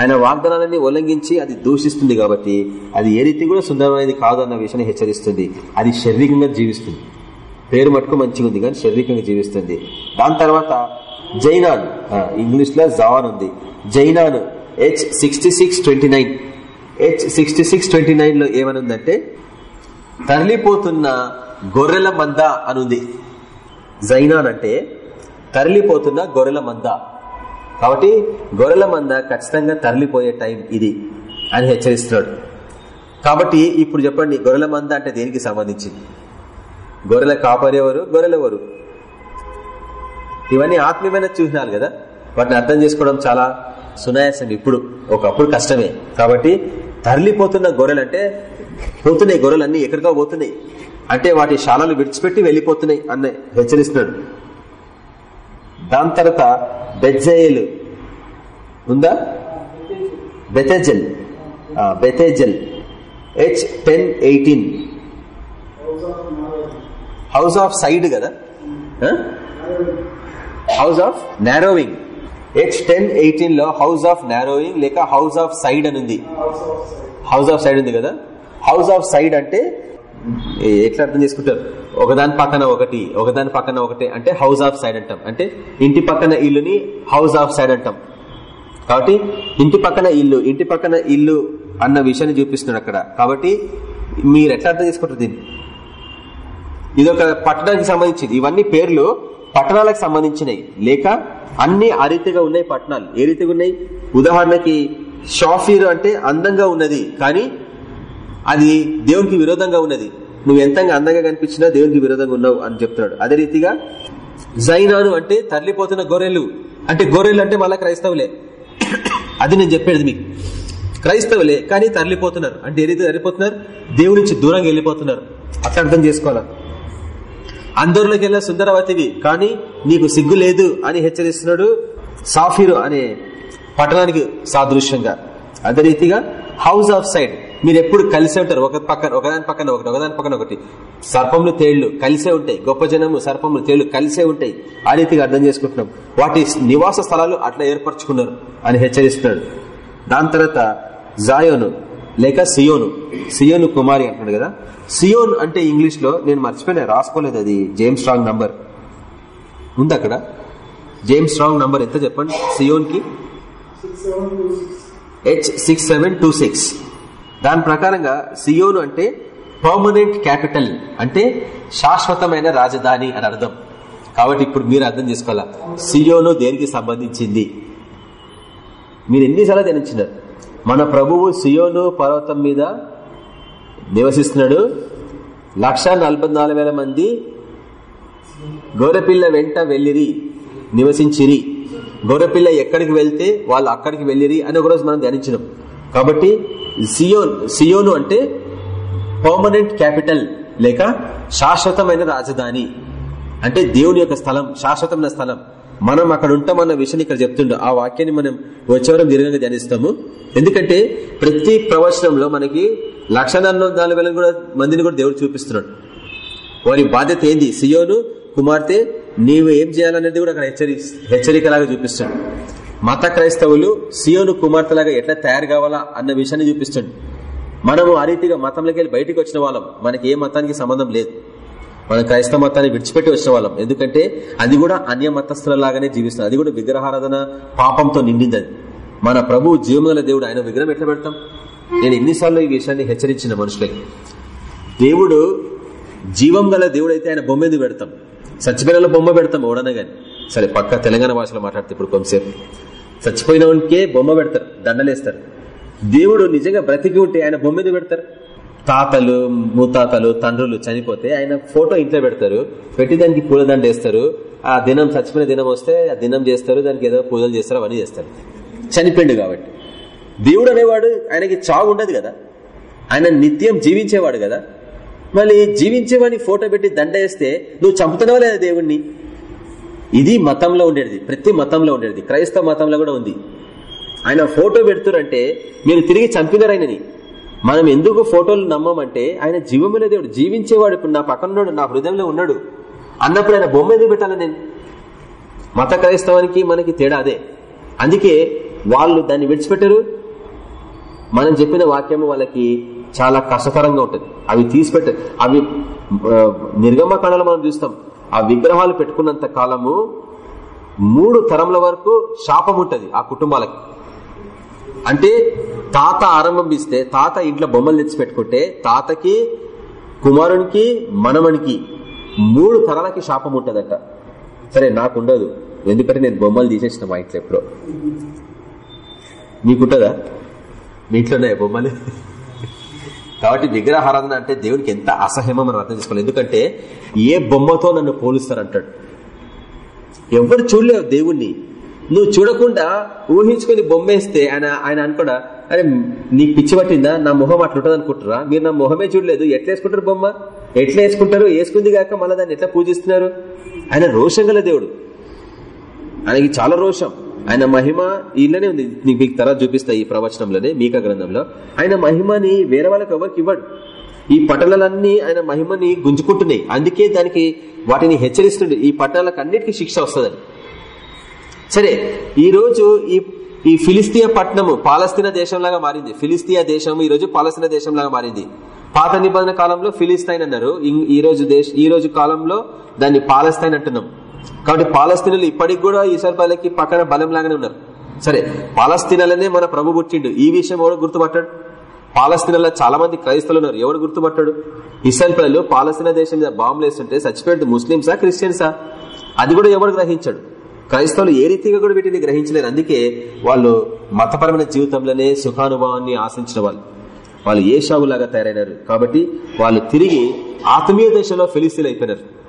Speaker 1: ఆయన వాగ్దానాన్ని ఉల్లంఘించి అది దూషిస్తుంది కాబట్టి అది ఏ రీతి కూడా సుందరమైనది కాదు అన్న విషయాన్ని హెచ్చరిస్తుంది. అది శారీరకంగా జీవిస్తుంది. పేరు మటుకు మంచిగా ఉంది కానీ శారీరకంగా జీవిస్తుంది. దాని తర్వాత జైనాన్ ఇంగ్లీష్లో జవాన్ ఉంది. జైనాన్ H sixty six twenty nine H sixty six twenty నైన్లో ఏమనుందంటే తరలిపోతున్న గొర్రెల మంద అనుంది జైనాన్ అంటే తరలిపోతున్న గొర్రెల మంద. కాబట్టి గొర్రెల మంద ఖచ్చితంగా తరలిపోయే టైం ఇది అని హెచ్చరిస్తున్నాడు. కాబట్టి ఇప్పుడు చెప్పండి గొర్రెల మంద అంటే దేనికి సంబంధించింది? గొర్రెల కాపరేవారు గొర్రెలెవరు ఇవన్నీ ఆత్మీయమైన చిహ్నాలు కదా? వాటిని అర్థం చేసుకోవడం చాలా సునాయాసం ఇప్పుడు ఒకప్పుడు కష్టమే. కాబట్టి తరలిపోతున్న గొర్రెలు అంటే పోతున్నాయి గొర్రెలు అన్ని ఎక్కడికో పోతున్నాయి. అంటే వాటి శాలలు విడిచిపెట్టి వెళ్ళిపోతున్నాయి అన్న హెచ్చరిస్తున్నాడు. దాని తర్వాత బెజ్జయేలు ఉందా? బెతేజల్. బెతేజల్. H ten eighteen house of side కదా? House of narrowing H ten ఎయిటీన్లో హౌస్ ఆఫ్ నారోయింగ్ లేక హౌస్ ఆఫ్ సైడ్ అని ఉంది. హౌస్ ఆఫ్ సైడ్ ఉంది కదా? హౌస్ ఆఫ్ సైడ్ అంటే ఎట్లా అర్థం చేసుకుంటారు? ఒకదాని పక్కన ఒకటి ఒకదాని పక్కన ఒకటి అంటే హౌస్ ఆఫ్ సైడ్ అంటాం. అంటే ఇంటి పక్కన ఇల్లుని హౌస్ ఆఫ్ సైడ్ అంటాం. కాబట్టి ఇంటి పక్కన ఇల్లు ఇంటి పక్కన ఇల్లు అన్న విషయాన్ని చూపిస్తున్నాడు అక్కడ. కాబట్టి మీరు ఎట్లా అర్థం చేసుకుంటారు దీన్ని? ఇది ఒక పట్టణానికి సంబంధించింది. ఇవన్నీ పేర్లు పట్టణాలకు సంబంధించినవి. లేక అన్ని ఆ రీతిగా ఉన్నాయి పట్టణాలు. ఏ రీతిగా ఉన్నాయి? ఉదాహరణకి షాఫీర్ అంటే అందంగా ఉన్నది. కానీ అది దేవునికి విరోధంగా ఉన్నది. నువ్వు ఎంతంగా అందంగా కనిపించినా దేవునికి విరోధంగా ఉన్నావు అని చెప్తున్నాడు. అదే రీతిగా జైనాను అంటే తరలిపోతున్న గొర్రెలు. అంటే గొర్రెలు అంటే మళ్ళా క్రైస్తవులే. అది నేను చెప్పేది మీకు. క్రైస్తవులే కానీ తరలిపోతున్నారు. అంటే ఏదైతే తరలిపోతున్నారు? దేవుడి నుంచి దూరంగా వెళ్ళిపోతున్నారు. అట్లా అర్థం చేసుకోవాలా? అందరిలోకి వెళ్ళిన సుందరవతివి కానీ నీకు సిగ్గు లేదు అని హెచ్చరిస్తున్నాడు సాఫీరు అనే పట్టణానికి సాదృశ్యంగా. అదే రీతిగా హౌస్ ఆఫ్ సైడ్. మీరు ఎప్పుడు కలిసే ఉంటారు. ఒక పక్కన ఒకదాని పక్కన ఒకటి ఒకదాని పక్కన ఒకటి. సర్పములు తేళ్ళు కలిసే ఉంటాయి. గొప్ప జనము సర్పములు తేళ్ళు కలిసే ఉంటాయి. ఆ రీతిగా అర్థం చేసుకుంటున్నాం. వాటి నివాస స్థలాలు అట్లా ఏర్పరచుకున్నారు అని హెచ్చరిస్తున్నాడు. దాని తర్వాత జాయోను లేక సియోను. సియోను కుమారి అంటున్నాడు కదా. సియోన్ అంటే ఇంగ్లీష్లో నేను మర్చిపోయినా రాసుకోలేదు అది. James Strong number. ఉంది అక్కడ? జేమ్స్ స్ట్రాంగ్ నంబర్ ఎంత చెప్పండి?
Speaker 2: సియోన్కి.
Speaker 1: H six seven two six. దాని ప్రకారంగా సియోను అంటే పర్మనెంట్ క్యాపిటల్ అంటే శాశ్వతమైన రాజధాని అని అర్థం. కాబట్టి ఇప్పుడు మీరు అర్థం చేసుకోవాలా? సియోను దేనికి సంబంధించింది? మీరు ఎన్నిసార్లు ధ్యానించినారు? మన ప్రభువు సియోను పర్వతం మీద నివసిస్తున్నాడు. లక్ష వేల మంది గోరపిల్ల వెంట వెళ్ళిరి నివసించిరి. గోరపిల్ల ఎక్కడికి వెళ్తే వాళ్ళు అక్కడికి వెళ్ళిరి అని ఒకరోజు మనం ధ్యానించినాం. కాబట్టి సియోన్ సియోను అంటే పర్మనెంట్ క్యాపిటల్ లేక శాశ్వతమైన రాజధాని. అంటే దేవుని యొక్క స్థలం శాశ్వతమైన స్థలం. మనం అక్కడ ఉంటామన్న విషయాన్ని ఇక్కడ చెప్తుండో. ఆ వాక్యాన్ని మనం వచ్చేవరం దీర్ఘంగా ధ్యానిస్తాము. ఎందుకంటే ప్రతి ప్రవచనంలో మనకి లక్ష నాలుగు వేల కూడా మందిని కూడా దేవుడు చూపిస్తున్నాడు. వారి బాధ్యత ఏంది? సియోను కుమార్తె నీవు ఏం చేయాలనేది కూడా అక్కడ హెచ్చరి హెచ్చరికలాగా చూపిస్తాడు. మత క్రైస్తవులు సియోను కుమార్తెలాగా ఎట్లా తయారు కావాలా అన్న విషయాన్ని చూపిస్తుంది మనము ఆ రీతిగా మతంలోకి వెళ్ళి బయటకు వచ్చిన వాళ్ళం. మనకి ఏ మతానికి సంబంధం లేదు. మనం క్రైస్తవ మతాన్ని విడిచిపెట్టి వచ్చిన వాళ్ళం. ఎందుకంటే అది కూడా అన్య మతస్థులలాగానే జీవిస్తుంది. అది కూడా విగ్రహారాధన పాపంతో నిండింది అది మన ప్రభు జీవముల దేవుడు ఆయన విగ్రహం ఎట్లా పెడతాం? నేను ఎన్నిసార్లు ఈ విషయాన్ని హెచ్చరించిన మనుషులకి. దేవుడు జీవం గల దేవుడు అయితే ఆయన బొమ్మ ఎందుకు పెడతాం? చచ్చిపోయిన బొమ్మ పెడతాం ఓడన గాని. సరే పక్క తెలంగాణ భాషలో మాట్లాడితే ఇప్పుడు కొంతసేపు. చచ్చిపోయినవాడికే బొమ్మ పెడతారు దండలేస్తారు. దేవుడు నిజంగా బ్రతికి ఉంటే ఆయన బొమ్మ మీద పెడతారు? తాతలు ముత్తాతలు తండ్రులు చనిపోతే ఆయన ఫోటో ఇంట్లో పెడతారు పెట్టి దానికి పూలదండ వేస్తారు. ఆ దినం చచ్చిపోయిన దినం వస్తే ఆ దినం చేస్తారు దానికి ఏదో పూజలు చేస్తారు అవన్నీ చేస్తారు. చనిపోయిండు కాబట్టి. దేవుడు అనేవాడు ఆయనకి చావు ఉండదు కదా. ఆయన నిత్యం జీవించేవాడు కదా. మళ్ళీ జీవించేవాడిని ఫోటో పెట్టి దండ వేస్తే నువ్వు చంపుతున్నావా లేదా దేవుణ్ణి? ఇది మతంలో ఉండేది ప్రతి మతంలో ఉండేది క్రైస్తవ మతంలో కూడా ఉంది. ఆయన ఫోటో పెడుతురంటే మీరు తిరిగి చంపినారు ఆయనని మనం ఎందుకు ఫోటోలు నమ్మమంటే ఆయన జీవముల దేవుడు జీవించేవాడు ఇప్పుడు నా పక్కన ఉన్నాడు నా హృదయంలో ఉన్నాడు. అన్నప్పుడు ఆయన బొమ్మ ఎందుకు పెట్టాలి నేను? మత క్రైస్తవానికి మనకి తేడా అదే. అందుకే వాళ్ళు దాన్ని విడిచిపెట్టరు. మనం చెప్పిన వాక్యము వాళ్ళకి చాలా కష్టతరంగా ఉంటుంది. అవి తీసిపెట్ట అవి ఆ, నిర్గమ మనం చూస్తాం. ఆ విగ్రహాలు పెట్టుకున్నంత కాలము మూడు తరముల వరకు శాపం ఉంటది ఆ కుటుంబాలకి. అంటే తాత ఆరంభిస్తే తాత ఇంట్లో బొమ్మలు తెచ్చి పెట్టుకుంటే తాతకి కుమారునికి మనమనికి మూడు తరాలకి శాపం ఉంటదట. సరే నాకు ఉండదు ఎందుకంటే నేను బొమ్మలు తీసేసిన మా ఇంట్లో ఎప్పుడో. మీకుంటుందా మీ ఇంట్లో బొమ్మలు? కాబట్టి విగ్రహారాధన అంటే దేవునికి ఎంత అసహ్యమో మనం అర్థం చేసుకోవాలి. ఎందుకంటే ఏ బొమ్మతో నన్ను పోలుస్తారంటాడు? ఎవరు చూడలేవు దేవుణ్ణి. నువ్వు చూడకుండా ఊహించుకొని బొమ్మేస్తే ఆయన ఆయన అనుకోడా అరే నీకు పిచ్చి పట్టిందా? నా మొహం అట్లా ఉంటుంది అనుకుంటారా మీరు నా మొహమే చూడలేదు. ఎట్లా వేసుకుంటారు బొమ్మ? ఎట్లా వేసుకుంటారు? వేసుకుంది కాక మళ్ళీ దాన్ని ఎట్లా పూజిస్తున్నారు? ఆయన రోషం గల దేవుడు. ఆయనకి చాలా రోషం. ఆయన మహిమ ఇళ్ళనే ఉంది. నీకు మీకు తర్వాత చూపిస్తా ఈ ప్రవచనంలోనే మీక గ్రంథంలో. ఆయన మహిమని వేరే వాళ్ళకి ఎవరికి ఇవ్వడు. ఈ పట్టణాలన్నీ ఆయన మహిమని గుంజుకుంటున్నాయి. అందుకే దానికి వాటిని హెచ్చరిస్తుండే. ఈ పట్టణాలకు అన్నిటికీ శిక్ష వస్తుందని. సరే ఈ రోజు ఈ ఈ ఫిలిస్తీయ పట్టణము పాలస్తీనా దేశంలాగా మారింది. ఫిలిస్తీయ దేశం ఈ రోజు పాలస్తీనా దేశంలాగా మారింది. పాత నిబంధన కాలంలో ఫిలిస్తైన్ అన్నారు. ఈ రోజు దేశ ఈ రోజు కాలంలో దాన్ని పాలస్తైన్ అంటున్నాం. కాబట్టి పాలస్తీనులు ఇప్పటికి కూడా ఈశ్వర్పాలకి పక్కన బలం లాగానే ఉన్నారు. సరే పాలస్తీనాలనే మన ప్రభు పుట్టిండు. ఈ విషయం ఎవరు గుర్తుపట్టాడు? పాలస్తీనాలో చాలా మంది క్రైస్తవులు ఉన్నారు. ఎవరు గుర్తుపట్టాడు? ఇస్రాయల్ ప్రజలు పాలస్తీనా దేశం మీద బాంబులు వేస్తుంటే చచ్చిపోయింది ముస్లింసా క్రిస్టియన్సా? అది కూడా ఎవరు గ్రహించాడు. క్రైస్తవులు ఏ రీతిగా కూడా వీటిని గ్రహించలేరు. అందుకే వాళ్ళు మతపరమైన జీవితంలోనే సుఖానుభవాన్ని ఆశించిన వాళ్ళు. వాళ్ళు ఏ షావులాగా తయారైనారు. కాబట్టి వాళ్ళు తిరిగి ఆత్మీయ దశలో ఫెలిస్తీలు అయిపోయినారు.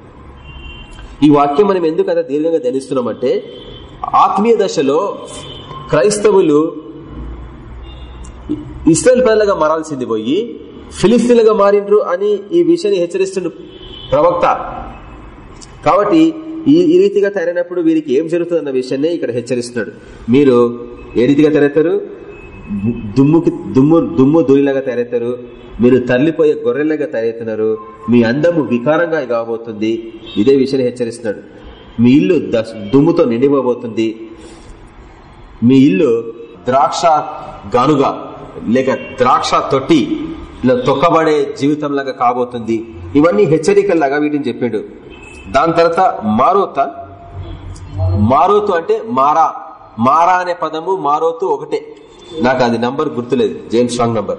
Speaker 1: ఈ వాక్యం మనం ఎందుకు అంత దీర్ఘంగా ధ్యానిస్తున్నామంటే ఆత్మీయ దశలో క్రైస్తవులు ఇస్రాయల్ ప్రజలుగా మారాల్సింది పోయి ఫిలిస్తీన్లుగా మారిండ్రు అని ఈ విషయాన్ని హెచ్చరిస్తుండు ప్రవక్త. కాబట్టి ఈ ఈ రీతిగా తయారైనప్పుడు వీరికి ఏం జరుగుతుంది అన్న విషయాన్ని ఇక్కడ హెచ్చరిస్తున్నాడు. మీరు ఏ రీతిగా తయారవుతారు? దుమ్ముకి దుమ్ము దుమ్ము దూరిలాగా తయారవుతారు? మీరు తల్లిపోయే గొర్రెలగా తయారవుతున్నారు. మీ అందము వికారంగా కాబోతుంది. ఇదే విషయాన్ని హెచ్చరిస్తున్నాడు. మీ ఇల్లు దుమ్ముతో నిండిపోబోతుంది. మీ ఇల్లు ద్రాక్ష గనుగ లేక ద్రాక్ష తొట్టి ఇలా తొక్కబడే జీవితంలాగా కాబోతుంది. ఇవన్నీ హెచ్చరికల్లాగా వీటిని చెప్పిండు. దాని తర్వాత మారోత. మారోతు అంటే మారా. మారా అనే పదము మారోతు ఒకటే. నాకు అది నంబర్ గుర్తులేదు. James Strong number.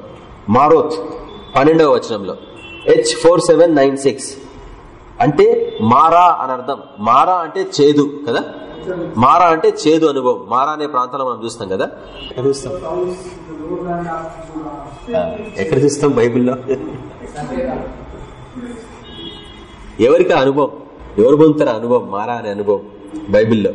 Speaker 1: మారోత్. పన్నెండవ వచనంలో. H four seven nine six అంటే మారా అని అర్థం. మారా అంటే చేదు కదా? మారా అంటే చేదు అనుభవం. మారా అనే ప్రాంతంలో మనం చూస్తాం కదా? ఎక్కడ చూస్తాం? ఎక్కడ చూస్తాం బైబిల్లో? ఎవరికి అనుభవం? ఎవరు పొందుతారు అనుభవం? మారా అనే అనుభవం బైబిల్లో.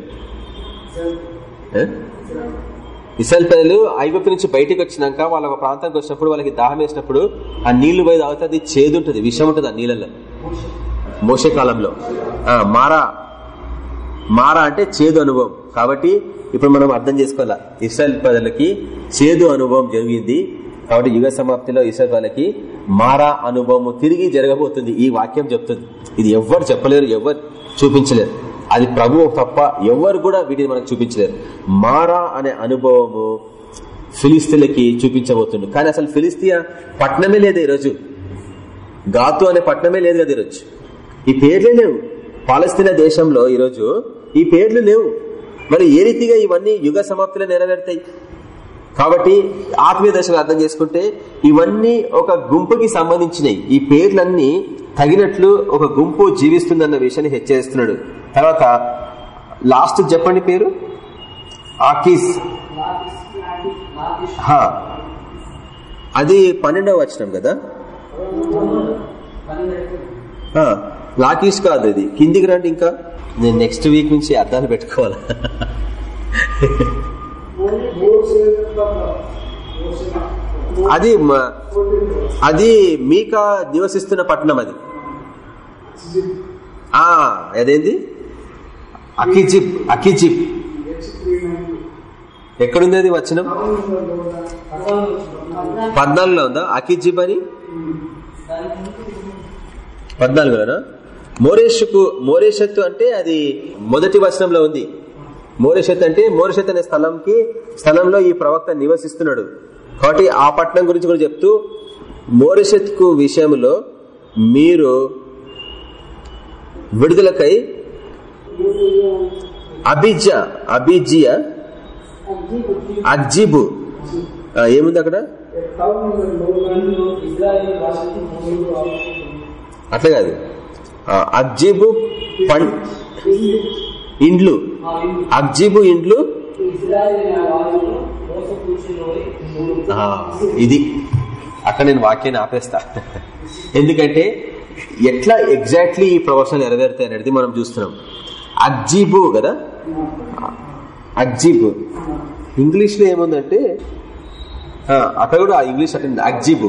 Speaker 1: ఇసల్ ప్రజలు ఐగుప్తు నుంచి బయటకు వచ్చినాక వాళ్ళ ఒక ప్రాంతానికి వచ్చినప్పుడు వాళ్ళకి దాహం వేసినప్పుడు ఆ నీళ్ళు పోయి తాగుతుంది చేదుంటది చేదు ఉంటుంది విషం ఉంటుంది ఆ నీళ్ళల్లో. మోసే కాలంలో. మారా. మారా అంటే చేదు అనుభవం. కాబట్టి ఇప్పుడు మనం అర్థం చేసుకోవాలా ఇస్రాయల్ ప్రజలకి చేదు అనుభవం జరిగింది. కాబట్టి యుగ సమాప్తిలో ఇస్రాయల్ ప్రజలకి మారా అనుభవం తిరిగి జరగబోతుంది. ఈ వాక్యం చెప్తుంది. ఇది ఎవ్వరు చెప్పలేరు ఎవరు చూపించలేరు. అది ప్రభు తప్ప ఎవరు కూడా వీటిని మనకు చూపించలేరు. మారా అనే అనుభవము ఫిలిస్తీన్లకి చూపించబోతుంది కానీ అసలు ఫిలిస్తీయా పట్టణమే లేదు ఈరోజు. గాతు అనే పట్టణమే లేదు కదా ఈరోజు. ఈ పేర్లే లేవు. పాలస్తీనా దేశంలో ఈరోజు ఈ పేర్లు లేవు. మరి ఏ రీతిగా ఇవన్నీ యుగ సమాప్తిలో నెరవేరుతాయి? కాబట్టి ఆత్మీయ దశలో అర్థం చేసుకుంటే ఇవన్నీ ఒక గుంపుకి సంబంధించినవి ఈ పేర్లన్నీ తగినట్లు ఒక గుంపు జీవిస్తుందన్న విషయాన్ని హెచ్చరిస్తున్నాడు. తర్వాత లాస్ట్ చెప్పండి పేరు? ఆకీస్. అది పన్నెండవ వచనం కదా? లాకీష్ కాదు అది కిందికి రండి ఇంకా. నేను నెక్స్ట్ వీక్ నుంచి అర్థాలు పెట్టుకోవాలా? అది అది మీక నివసిస్తున్న పట్టణం అది. అదేంది? అకిజిప్ అకిజిప్. ఎక్కడుంది అది వచనం? పద్నాలుగులో ఉందా? అకిజిబ్ అని? పద్నాలుగులోనా? మోరేషుకు మోరేషత్తు అంటే అది మొదటి వచనంలో ఉంది. మోరేషత్ అంటే మోరేషత్ అనే స్థలంకి స్థలంలో ఈ ప్రవక్త నివసిస్తున్నాడు. కాబట్టి ఆ పట్టణం గురించి కూడా చెప్తూ మోరేషత్కు విషయంలో మీరు విడుదలకై అభిజ అభిజియ అగ్జిబు ఏముంది అక్కడ?
Speaker 3: అట్లే
Speaker 1: అట్లా కాదు అగ్జిబు పండ్ ఇండ్లు. అక్జీబు ఇండ్లు? ఇది. అక్కడ నేను వాక్యాన్ని ఆపేస్తా. ఎందుకంటే ఎట్లా ఎగ్జాక్ట్లీ ఈ ప్రవచనాలు నెరవేరుతాయి అనేది మనం చూస్తున్నాం. అగ్జిబు కదా? అగ్జిబు. ఇంగ్లీష్లో ఏముందంటే అక్కడ కూడా ఇంగ్లీష్ అంటే అగ్జిబు.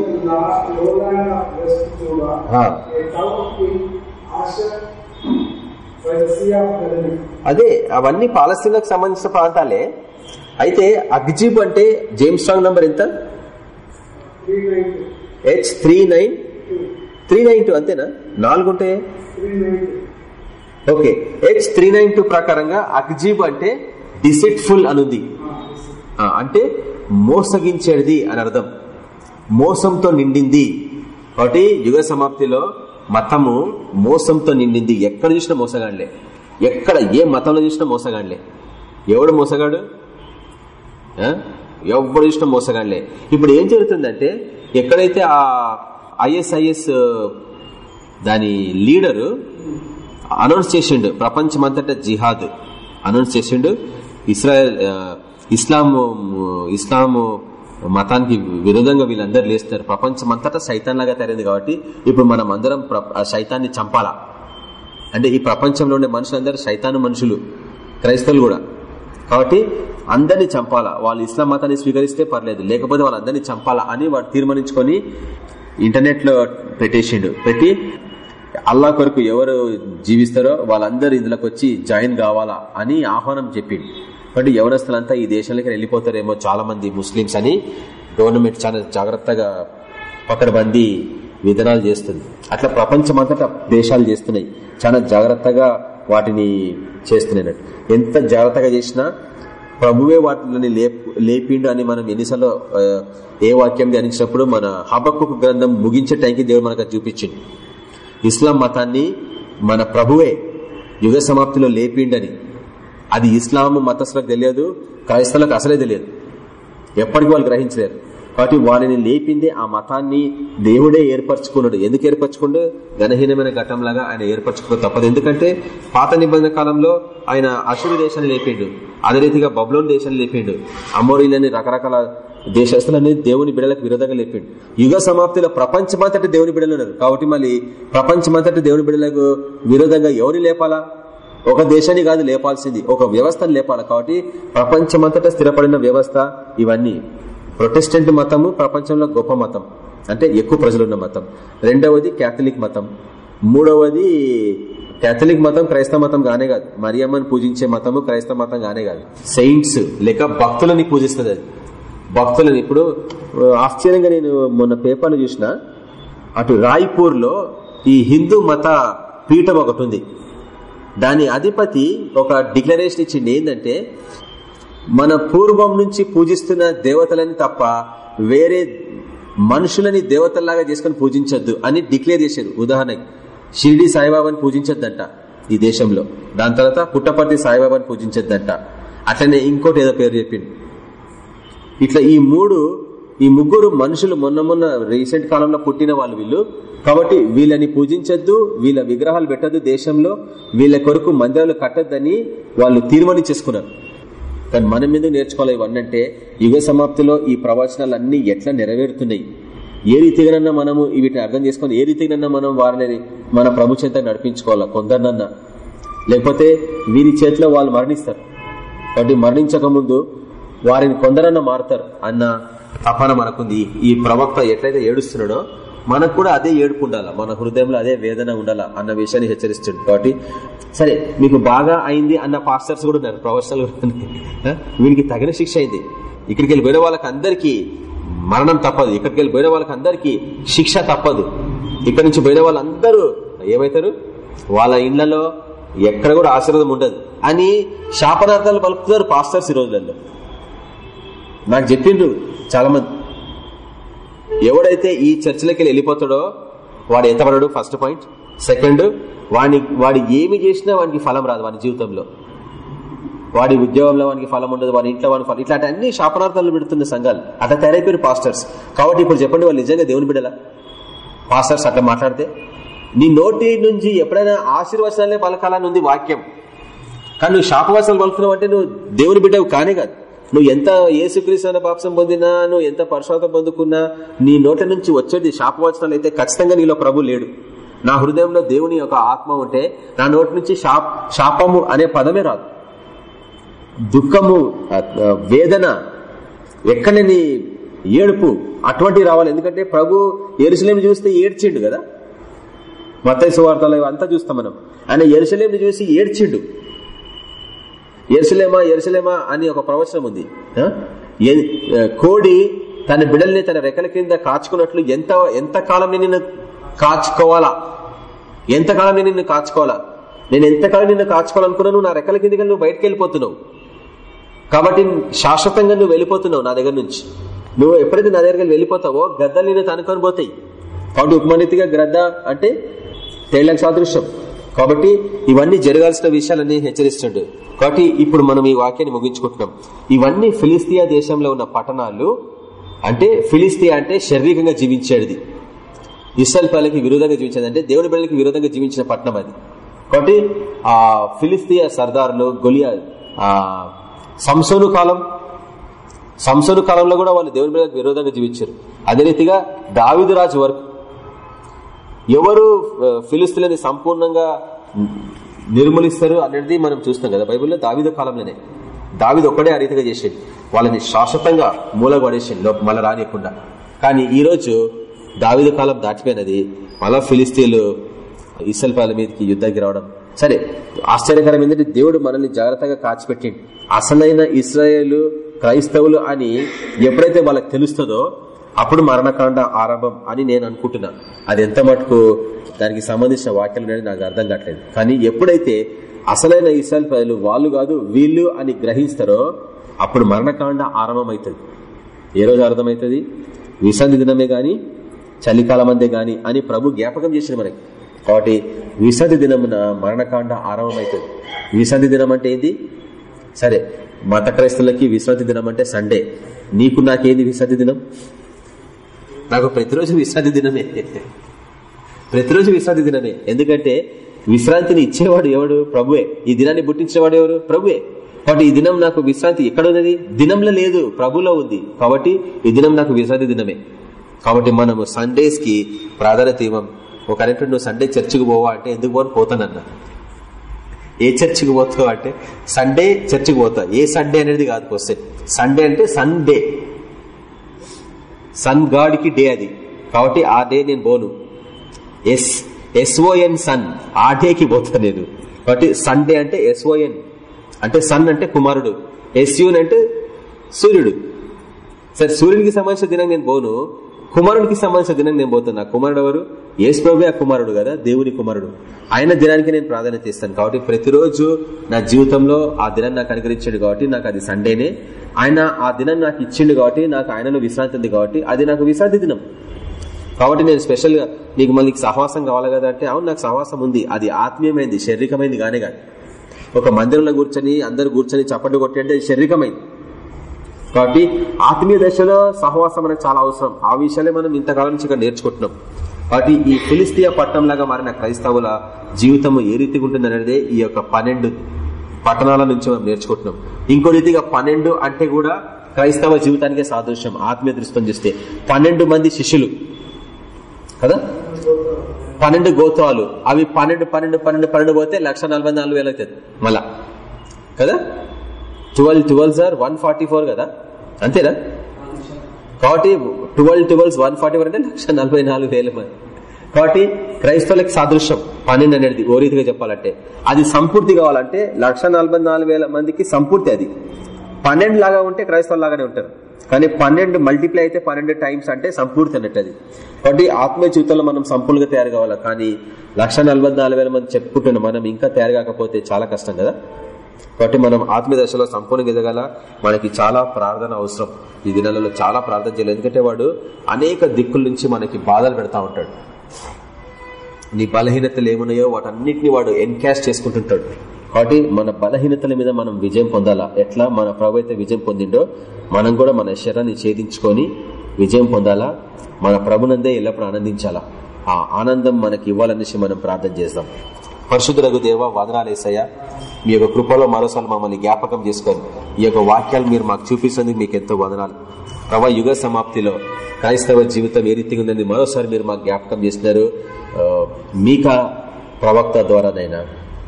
Speaker 1: అదే అవన్నీ పాలస్తీన్లకు సంబంధించిన ప్రాంతాలే. అయితే అగ్జిబ్ అంటే జేమ్స్ స్ట్రాంగ్ నంబర్ ఎంత?
Speaker 2: 390,
Speaker 1: H three nine? Three nine two అంతేనా? నాలుగు ఉంటాయి
Speaker 2: 390.
Speaker 1: Okay H three nine two ప్రకారంగా అగ్జీబ్ అంటే డిసిట్ఫుల్ అనుంది. అంటే మోసగించేది అని అర్థం. మోసంతో నిండింది. కాబట్టి యుగ సమాప్తిలో మతము మోసంతో నిండింది. ఎక్కడ చూసినా మోసగాడులే ఎక్కడ ఏ మతంలో చూసినా మోసగాడులే ఎవడు మోసగాడు? ఎవడు చూసినా మోసగాడులే ఇప్పుడు ఏం జరుగుతుందంటే ఎక్కడైతే ఆ ఐఎస్ఐఎస్ దాని లీడరు అనౌన్స్ చేసిండు ప్రపంచమంతటా జిహాద్ అనౌన్స్ చేసిండు ఇస్రాయల్ ఇస్లాము ఇస్లాము మతానికి విరోధంగా వీళ్ళందరూ లేస్తారు. ప్రపంచమంతటా సైతాన్ లాగా తయారైంది కాబట్టి ఇప్పుడు మనం అందరం ప్ర- ఆ సైతాన్ని చంపాలా? అంటే ఈ ప్రపంచంలో ఉండే మనుషులందరూ సైతాను మనుషులు క్రైస్తవులు కూడా. కాబట్టి అందరినీ చంపాలా? వాళ్ళు ఇస్లాం మతాన్ని స్వీకరిస్తే పర్లేదు లేకపోతే వాళ్ళందరినీ చంపాలా అని వాడు తీర్మానించుకొని ఇంటర్నెట్లో పెట్టేసిండు. పెట్టి అల్లా కొరకు ఎవరు జీవిస్తారో వాళ్ళందరూ ఇందులోకి వచ్చి జాయిన్ కావాలా అని ఆహ్వానం చెప్పిండు. కాబట్టి యవనస్తులంతా ఈ దేశంలోకి వెళ్ళిపోతారేమో చాలా మంది ముస్లింస్ అని గవర్నమెంట్ చాలా జాగ్రత్తగా పకడబందీ విధానాలు చేస్తుంది. అట్లా ప్రపంచమంతటా దేశాలు చేస్తున్నాయి. చాలా జాగ్రత్తగా వాటిని చేస్తున్నాయి ఎంత జాగ్రత్తగా చేసినా ప్రభువే వాటిని లేపిండు అని మనం ఎన్నిసార్లు ఏ వాక్యం ధ్యానించినప్పుడు మన హబక్కు గ్రంథం ముగించే టైంకి దేవుడు మనకు చూపించింది ఇస్లాం మతాన్ని మన ప్రభువే యుగ సమాప్తిలో లేపిండని అది ఇస్లాం మతస్థులకు తెలియదు క్రైస్తవులకు అసలే తెలియదు. ఎప్పటికీ వాళ్ళు గ్రహించలేరు. కాబట్టి వారిని లేపిందే ఆ మతాన్ని దేవుడే ఏర్పరచుకున్నాడు. ఎందుకు ఏర్పరచుకుండు? ఘనహీనమైన ఘటంలాగా ఆయన ఏర్పరచుకో తప్పదు. ఎందుకంటే పాత నిబంధన కాలంలో ఆయన అసురు దేశాన్ని లేపిండు అదే రీతిగా బబ్లోన్ దేశాన్ని లేపిండు అమోరీలని రకరకాల దేశస్తులని దేవుని బిడలకు విరోధంగా లేపిండు. యుగ సమాప్తిలో ప్రపంచమంతటి దేవుని బిడలు ఉన్నారు. కాబట్టి మళ్ళీ ప్రపంచమంతటి దేవుని బిడలకు విరోధంగా ఎవరిని లేపాలా? ఒక దేశాన్ని కాదు లేపాల్సింది ఒక వ్యవస్థను లేపాలి కాబట్టి ప్రపంచమంతటా స్థిరపడిన వ్యవస్థ ఇవన్నీ. ప్రొటెస్టెంట్ మతము ప్రపంచంలో గొప్ప మతం. అంటే ఎక్కువ ప్రజలున్న మతం. రెండవది క్యాథలిక్ మతం. మూడవది క్యాథలిక్ మతం క్రైస్తవ మతం గానే కాదు. మరియమ్మని పూజించే మతము క్రైస్తవ మతం గానే కాదు. సెయింట్స్ లేక భక్తులని పూజిస్తుంది అది. భక్తులని ఇప్పుడు ఆశ్చర్యంగా నేను మొన్న పేపర్లు చూసిన అటు రాయ్పూర్లో ఈ హిందూ మత పీఠం ఒకటి ఉంది. దాని అధిపతి ఒక డిక్లరేషన్ ఇచ్చింది ఏంటంటే మన పూర్వం నుంచి పూజిస్తున్న దేవతలని తప్ప వేరే మనుషులని దేవతల్లాగా చేసుకుని పూజించొద్దు అని డిక్లేర్ చేశారు. ఉదాహరణకి షిరిడి సాయిబాబాని పూజించొద్దంట ఈ దేశంలో. దాని తర్వాత పుట్టపర్తి సాయిబాబాని పూజించొద్దంట. అట్లనే ఇంకోటి ఏదో పేరు చెప్పింది ఇట్లా ఈ మూడు ఈ ముగ్గురు మనుషులు మొన్న మొన్న రీసెంట్ కాలంలో పుట్టిన వాళ్ళు వీళ్ళు. కాబట్టి వీళ్ళని పూజించొద్దు వీళ్ళ విగ్రహాలు పెట్టద్దు దేశంలో వీళ్ళ కొరకు మందిరాలు కట్టద్దని వాళ్ళు తీర్మానించేసుకున్నారు కానీ మనం ఎందుకు నేర్చుకోవాలి ఇవన్నంటే యుగ సమాప్తిలో ఈ ప్రవచనాలన్నీ ఎట్లా నెరవేరుతున్నాయి? ఏ రీతిగానన్నా మనము వీటిని అర్థం చేసుకొని ఏ రీతిగానన్నా మనం వారిని మన ప్రభు చేత నడిపించుకోవాలా? కొందరినన్నా. లేకపోతే వీరి చేతిలో వాళ్ళు మరణిస్తారు. కాబట్టి మరణించక ముందు వారిని కొందరన్నా మారుతారు. అన్న తపన మనకుంది. ఈ ప్రవక్త ఎట్లయితే ఏడుస్తున్నాడో మనకు కూడా అదే ఏడుపు ఉండాలా? మన హృదయంలో అదే వేదన ఉండాలా? అన్న విషయాన్ని హెచ్చరిస్తుంది కాబట్టి సరే మీకు బాగా అయింది అన్న పాస్టర్స్ కూడా ఉన్నారు. ప్రొఫెషనల్ కూడా వీనికి తగిన శిక్ష అయింది. ఇక్కడికి వెళ్ళిపోయిన వాళ్ళకి అందరికీ మరణం తప్పదు. ఇక్కడికి వెళ్ళిపోయిన వాళ్ళకి అందరికీ శిక్ష తప్పదు. ఇక్కడ నుంచి పోయిన వాళ్ళందరూ ఏమవుతారు వాళ్ళ ఇళ్ళలో ఎక్కడ కూడా ఆశీర్వాదం ఉండదు. అని శాపనార్థాలు పలుకుతున్నారు పాస్టర్స్ ఈ రోజులలో. నాకు చెప్పిండ్రు చాలా మంది ఎవడైతే ఈ చర్చలకి వెళ్ళిపోతాడో వాడు ఎంత పడడు? ఫస్ట్ పాయింట్ సెకండ్ వాడి వాడు ఏమి చేసినా వానికి ఫలం రాదు వాడి జీవితంలో. వాడి ఉద్యోగంలో వానికి ఫలం ఉండదు వాడి ఇంట్లో వాడి ఫలం ఇట్లాంటి అన్ని శాపనార్థాలు పెడుతున్న సంఘాలు. అట్లా తయారైపోయారు పాస్టర్స్ కాబట్టి ఇప్పుడు చెప్పండి వాళ్ళు నిజంగా దేవుని బిడ్డలా? పాస్టర్స్ అట్లా మాట్లాడితే నీ నోటి నుంచి ఎప్పుడైనా ఆశీర్వచనాలే పలకాలని ఉంది వాక్యం. కానీ నువ్వు శాపవాసాలు పలుకుతున్నావు అంటే నువ్వు దేవుని బిడ్డవు కానే కాదు. నువ్వు ఎంత ఏసుక్రీస్తు పాపసం పొందినా నువ్వు ఎంత పరశోతం పొందుకున్నా నీ నోట నుంచి వచ్చేది శాపవచనాలు అయితే ఖచ్చితంగా నీలో ప్రభు లేడు. నా హృదయంలో దేవుని యొక్క ఆత్మ ఉంటే నా నోటి నుంచి శాప్ శాపము అనే పదమే రాదు. దుఃఖము వేదన ఎక్కడని ఏడుపు అటువంటి రావాలి. ఎందుకంటే ప్రభు ఎరుసలేం చూస్తే ఏడ్చిండు కదా? మత్తయి వార్తలు అంతా చూస్తాం మనం. ఆయన ఎరుసలేం చూసి ఏడ్చిండు. ఎరుసలేమా ఎరుసలేమా అని ఒక ప్రవచనం ఉంది. కోడి తన బిడల్ని తన రెక్కల కింద కాచుకున్నట్లు ఎంత ఎంత కాలం నేను నిన్ను కాచుకోవాలా? ఎంతకాలం నేను నిన్ను కాచుకోవాలా? నేను ఎంతకాలం నిన్ను కాచుకోవాలనుకున్నా నువ్వు నా రెక్కల కిందకి నువ్వు బయటకు వెళ్ళిపోతున్నావు. కాబట్టి శాశ్వతంగా నువ్వు వెళ్ళిపోతున్నావు నా దగ్గర నుంచి. నువ్వు ఎప్పుడైతే నా దగ్గరికి వెళ్ళిపోతావో గద్దలు నిన్ను తనుకొని పోతాయి. కాబట్టి ఉపమానితిగా గ్రద్ద అంటే తేళ్ళకు సాదృశ్యం. కాబట్టి ఇవన్నీ జరగాల్సిన విషయాలన్నీ హెచ్చరిస్తుండు కాబట్టి ఇప్పుడు మనం ఈ వాక్యాన్ని ముగించుకుంటున్నాం. ఇవన్నీ ఫిలిస్తియా దేశంలో ఉన్న పట్టణాలు అంటే ఫిలిస్తియా అంటే శారీరకంగా జీవించేది. ఇస్రాయల్ పిల్లలకి విరోధంగా జీవించేది అంటే దేవుని పిల్లలకి విరోధంగా జీవించిన పట్టణం అది. కాబట్టి ఆ ఫిలిస్తియా సర్దార్లు గొలియా ఆ సంసోను కాలం సంసోను కాలంలో కూడా వాళ్ళు దేవుని పిల్లలకు విరోధంగా జీవించారు. అదే రీతిగా దావిదు రాజు వరకు ఎవరు ఆ, సంపూర్ణంగా నిర్మూలిస్తారు అనేది మనం చూస్తాం కదా. బైబిల్లో దావిద కాలంలోనే. దావిద ఒక్కడే ఆ రీతిగా చేసేది. వాళ్ళని శాశ్వతంగా మూల పడేసిండు మళ్ళీ రానియకుండా. కానీ ఈరోజు దావిద కాలం దాటిపోయినది మళ్ళా ఫిలిస్తీన్లు ఇసల్ పాల మీదకి యుద్ధానికి రావడం. సరే ఆశ్చర్యకరం ఏంటంటే దేవుడు మనల్ని జాగ్రత్తగా కాచిపెట్టిండు. అసలైన ఇస్రాయేలు క్రైస్తవులు అని ఎప్పుడైతే వాళ్ళకి తెలుస్తుందో అప్పుడు మరణకాండ ఆరంభం అని నేను అనుకుంటున్నా. అది ఎంత మటుకు దానికి సంబంధించిన వాక్యాలు అనేది నాకు అర్థం కావట్లేదు. కానీ ఎప్పుడైతే అసలైన ఇస్రాయల్ ప్రజలు వాళ్ళు కాదు వీళ్ళు అని గ్రహిస్తారో అప్పుడు మరణకాండ ఆరంభం అవుతుంది ఏ రోజు అర్థమవుతుంది విశ్రాంతి దినమే గాని చలికాలం అందే గాని అని ప్రభు జ్ఞాపకం చేసిన మనకి. కాబట్టి విశ్రాంతి దినమున మరణకాండ ఆరంభమవుతుంది. విశ్రాంతి దినం అంటే ఏంది? సరే మత క్రైస్తవులకి విశ్రాంతి దినం అంటే సండే. నీకు నాకేంది విశ్రాంతి దినం? నాకు ప్రతిరోజు విశ్రాంతి దినమే. ప్రతిరోజు విశ్రాంతి దినమే. ఎందుకంటే విశ్రాంతిని ఇచ్చేవాడు ఎవడు? ప్రభువే. ఈ దినాన్ని పుట్టించేవాడు ఎవరు? ప్రభువే. కాబట్టి ఈ దినం నాకు విశ్రాంతి ఎక్కడ ఉన్నది? దినంలో లేదు. ప్రభులో ఉంది. కాబట్టి ఈ దినం నాకు విశ్రాంతి దినమే. కాబట్టి మనము సండేస్కి ప్రాధాన్యత ఇవ్వం ఒక అనేటువంటి నువ్వు సండే చర్చికి పోవా అంటే ఎందుకు పోను? పోతానన్నా. ఏ చర్చికి పోతావు అంటే సండే చర్చికి పోతా. ఏ సండే అనేది కాదు వస్తే సండే అంటే సండే. సన్ గాడ్కి డే అది. కాబట్టి ఆ డే నేను పోను. ఎస్ ఎస్ఓఎన్ సన్ ఆ డేకి పోతా నేను. కాబట్టి సండే అంటే ఎస్ఓఎన్ అంటే సన్ అంటే కుమారుడు. ఎస్యూన్ అంటే సూర్యుడు. సరే సూర్యుడికి సంబంధించిన దినం నేను పోను. కుమారుడికి సంబంధించిన దినం నేను పోతున్నా. కుమారుడు ఎవరు? యేసు ఆ కుమారుడు కదా? దేవుని కుమారుడు. ఆయన దినానికి నేను ప్రాధాన్యత ఇస్తాను కాబట్టి ప్రతిరోజు నా జీవితంలో ఆ దినం నాకు అనుగ్రహించాడు కాబట్టి నాకు అది సండేనే. ఆయన ఆ దినం నాకు ఇచ్చిండు కాబట్టి నాకు ఆయనలో విశ్రాంతి ఉంది కాబట్టి అది నాకు విశ్రాంతి దినం. కాబట్టి నేను స్పెషల్గా నీకు మళ్ళీ సహవాసం కావాలి కదా అంటే అవును నాకు సహవాసం ఉంది. అది ఆత్మీయమైంది శారీరకమైంది కానీ కాదు. ఒక మందిరంలో కూర్చొని అందరు కూర్చొని చప్పట్లు కొట్టి అంటే శారీరకమైంది. కాబట్టి ఆత్మీయ దశలో సహవాసం అనేది చాలా అవసరం. ఆ విషయాలే మనం ఇంతకాలం నుంచి ఇక్కడ నేర్చుకుంటున్నాం. కాబట్టి ఈ ఫిలిస్తీయ పట్టణం లాగా మారిన క్రైస్తవుల జీవితం ఏ రీతిగా ఉంటుంది అనేది ఈ యొక్క పన్నెండు పట్టణాల నుంచి మనం నేర్చుకుంటున్నాం. ఇంకో రీతిగా పన్నెండు అంటే కూడా క్రైస్తవ జీవితానికే సాదృశ్యం ఆత్మీయ దృష్టం చూస్తే. పన్నెండు మంది శిష్యులు. కదా? పన్నెండు గోత్రాలు. అవి పన్నెండు పన్నెండు పన్నెండు పన్నెండు పోతే లక్ష నలభై నాలుగు వేలు అవుతుంది మళ్ళా. కదా? Twelve twelve sir one forty four కదా? అంతేనా? కాబట్టి twelve twelve one forty four అంటే లక్ష నలభై నాలుగు వేల మంది కాబట్టి క్రైస్తవులకి సాదృశ్యం పన్నెండు అనేది ఓ రీతిగా చెప్పాలంటే. అది సంపూర్తి కావాలంటే లక్ష నలభై నాలుగు వేల మందికి సంపూర్తి అది. పన్నెండు లాగా ఉంటే క్రైస్తవులు లాగానే ఉంటారు. కానీ పన్నెండు మల్టిప్లై అయితే పన్నెండు టైమ్స్ అంటే సంపూర్తి అన్నట్టు అది. కాబట్టి ఆత్మీయ జీవితంలో మనం సంపూర్ణంగా తయారు కావాలా? కానీ లక్ష మంది చెప్పుకుంటున్న మనం ఇంకా తయారు కాకపోతే చాలా కష్టం కదా? కాబట్టి మనం ఆత్మీయ దశలో సంపూర్ణంగా ఎదగాల. మనకి చాలా ప్రార్థన అవసరం. ఈ దినాలలో చాలా ప్రార్థన చేయాలి. ఎందుకంటే వాడు అనేక దిక్కుల నుంచి మనకి బాధలు పెడతా ఉంటాడు. నీ బలహీనతలు ఏమున్నాయో వాటన్నిటిని వాడు ఎన్కాష్ చేసుకుంటుంటాడు. కాబట్టి మన బలహీనతల మీద మనం విజయం పొందాలా? ఎట్లా? మన ప్రభు అయితే విజయం పొందిండో మనం కూడా మన శరీరాన్ని ఛేదించుకొని విజయం పొందాలా? మన ప్రభునందే ఎల్లప్పుడు ఆనందించాలా? ఆ ఆనందం మనకి ఇవ్వాలనేసి మనం ప్రార్థన చేద్దాం పరిశుద్ధులకు దేవ వదనాలేసయ్య మీ యొక్క కృపలో మరోసారి మమ్మల్ని జ్ఞాపకం చేసుకొని ఈ యొక్క వాక్యాలు మీరు మాకు చూపిస్తుంది మీకు ఎంతో వదనాలు. ప్రభా యుగ సమాప్తిలో క్రైస్తవ జీవితం ఏ రీతిగా ఉందని మరోసారి మీరు మాకు జ్ఞాపకం చేసినారు మీకా ప్రవక్త ద్వారానైనా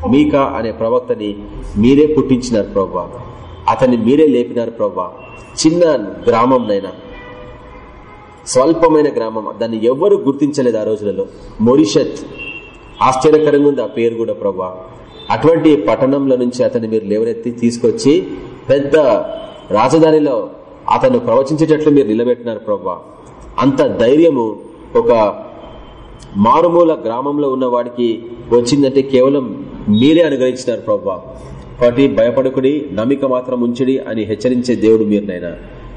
Speaker 1: మీకా అనే ప్రవక్తని మీరే పుట్టించినారు ప్రవ్వా అతన్ని మీరే లేపినారు ప్రవ్వా చిన్న గ్రామంనైనా స్వల్పమైన గ్రామం దాన్ని ఎవ్వరు గుర్తించలేదు ఆ రోజులలో. మొరిషత్. ఆశ్చర్యకరంగా ఉంది ఆ పేరు కూడా ప్రభా. అటువంటి పట్టణంలో నుంచి అతన్ని మీరు లేవనెత్తి తీసుకొచ్చి పెద్ద రాజధానిలో అతను ప్రవచించేటట్లు మీరు నిలబెట్టినారు ప్రభా. అంత ధైర్యము ఒక మారుమూల గ్రామంలో ఉన్న వాడికి వచ్చిందంటే కేవలం మీరే అనుగ్రహించినారు ప్రభా. కాబట్టి భయపడకుడి నమ్మిక మాత్రం ఉంచుడి అని హెచ్చరించే దేవుడు మీరు నైనా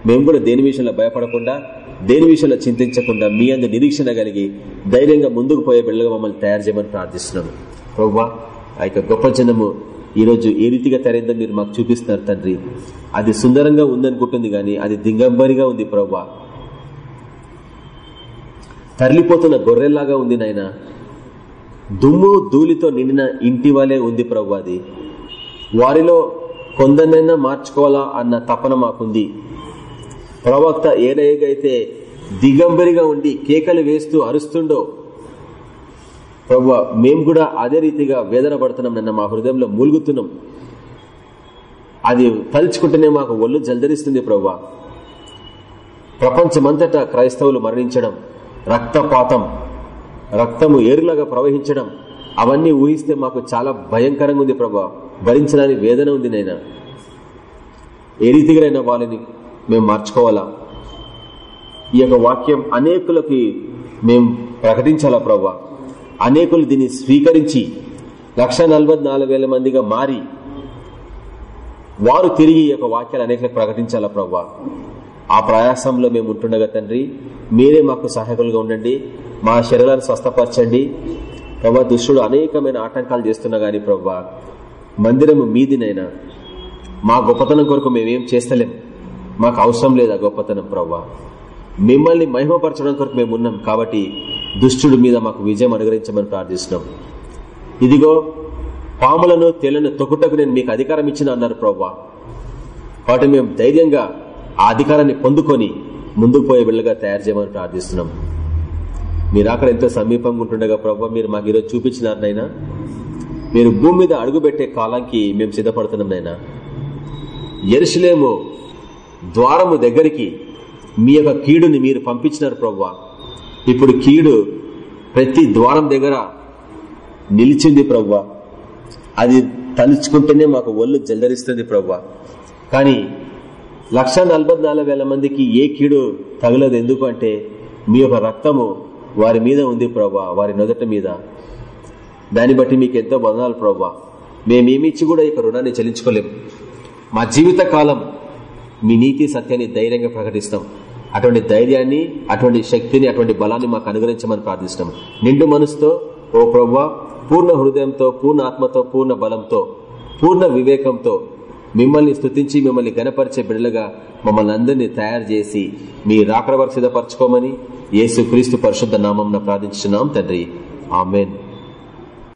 Speaker 1: మేము కూడా దేని విషయంలో భయపడకుండా దేని విషయంలో చింతించకుండా మీ అందు నిరీక్షణ కలిగి ధైర్యంగా ముందుకు పోయే బిడ్డగా మమ్మల్ని తయారు చేయమని ప్రార్థిస్తున్నాము. ప్రభా ఆ యొక్క గొప్ప జనము ఈ ఏ రీతిగా తరైందో మీరు మాకు చూపిస్తున్నారు తండ్రి. అది సుందరంగా ఉందనుకుంటుంది కానీ అది దిగంబరిగా ఉంది ప్రభా తరలిపోతున్న గొర్రెల్లాగా ఉంది నాయన. దుమ్ము ధూళితో నిండిన ఇంటి వలె ఉంది ప్రభు అది. వారిలో కొందరినైనా మార్చుకోవాలా అన్న తపన మాకుంది. ప్రవక్త ఏదైతే దిగంబరిగా ఉండి కేకలు వేస్తూ అరుస్తుండో ప్రభు మేము కూడా అదే రీతిగా వేదన పడుతున్నాం నిన్న మా హృదయంలో మూలుగుతున్నాం. అది తలుచుకుంటేనే మాకు ఒళ్ళు జల్దరిస్తుంది ప్రభు. ప్రపంచమంతటా క్రైస్తవులు మరణించడం రక్తపాతం రక్తము ఏరులాగా ప్రవహించడం అవన్నీ ఊహిస్తే మాకు చాలా భయంకరంగా ఉంది ప్రభా. భరించడానికి వేదన ఉంది నైనా ఏ రీతిగానైనా వాళ్ళని మేము మార్చుకోవాలా? ఈ యొక్క వాక్యం అనేకులకి మేము ప్రకటించాలా ప్రభా? అనేకులు దీన్ని స్వీకరించి లక్ష మందిగా మారి వారు తిరిగి ఈ యొక్క వాక్యాలు అనేకలకు ప్రకటించాలా ప్రభా ఆ ప్రయాసంలో మేము ఉంటుండగా తండ్రి మీరే మాకు సహాయకులుగా ఉండండి మా శరీరాన్ని స్వస్థపరచండి. ప్రభా దుష్టుడు అనేకమైన ఆటంకాలు చేస్తున్నా గాని ప్రభా మందిరము మీదినైనా మా గొప్పతనం కొరకు మేమేం చేస్తలేం. మాకు అవసరం లేదు ఆ గొప్పతనం ప్రభా మిమ్మల్ని మహిమపరచడం కొరకు మేము ఉన్నాం కాబట్టి దుష్టుడి మీద మాకు విజయం అనుగ్రహించమని ప్రార్థిస్తున్నాం. ఇదిగో పాములను తేళ్ళను తొక్కుటకు నేను మీకు అధికారం ఇచ్చిన అన్నారు ప్రవ్వా. వాటి మేము ధైర్యంగా ఆ అధికారాన్ని పొందుకొని ముందుకు పోయే బిళ్ళగా తయారు చేయమని ప్రార్థిస్తున్నాం. మీరు అక్కడ ఎంతో సమీపంగా ఉంటుండగా ప్రభావ మీరు మాకు ఈరోజు చూపించినారు నైనా మీరు భూమి మీద అడుగుపెట్టే కాలానికి మేము సిద్ధపడుతున్నాం నైనా ఎరుసలేము ద్వారము దగ్గరికి మీ యొక్క కీడుని మీరు పంపించినారు ప్రవ్వా. ఇప్పుడు కీడు ప్రతి ద్వారం దగ్గర నిలిచింది ప్రవ్వా. అది తలుచుకుంటేనే మాకు ఒళ్ళు జల్దరిస్తుంది ప్రవ్వా. కానీ లక్ష మందికి ఏ కీడు తగలదు ఎందుకు అంటే మీ యొక్క రక్తము వారి మీద ఉంది ప్రవ్వా వారి నొదట మీద. దాన్ని బట్టి మీకు ఎంతో బదనాలు ప్రవ్వా. మేమేమిచ్చి కూడా ఇక రుణాన్ని చెల్లించుకోలేము. మా జీవిత కాలం మీ నీతి సత్యాన్ని ధైర్యంగా ప్రకటిస్తాం. అటువంటి ధైర్యాన్ని అటువంటి శక్తిని అటువంటి బలాన్ని మాకు అనుగ్రహించమని ప్రార్థిస్తాం నిండు మనసుతో ఓ ప్రభా పూర్ణ హృదయంతో పూర్ణ ఆత్మతో పూర్ణ బలంతో పూర్ణ వివేకంతో మిమ్మల్ని స్తుతించి మిమ్మల్ని గనపరిచే బిడ్డలుగా మమ్మల్ని అందరినీ తయారు చేసి మీ రాకడ వరకు సిద్ధపరచుకోమని యేసు క్రీస్తు పరిశుద్ధ నామం ప్రార్థించున్నాం తండ్రి. ఆమెన్.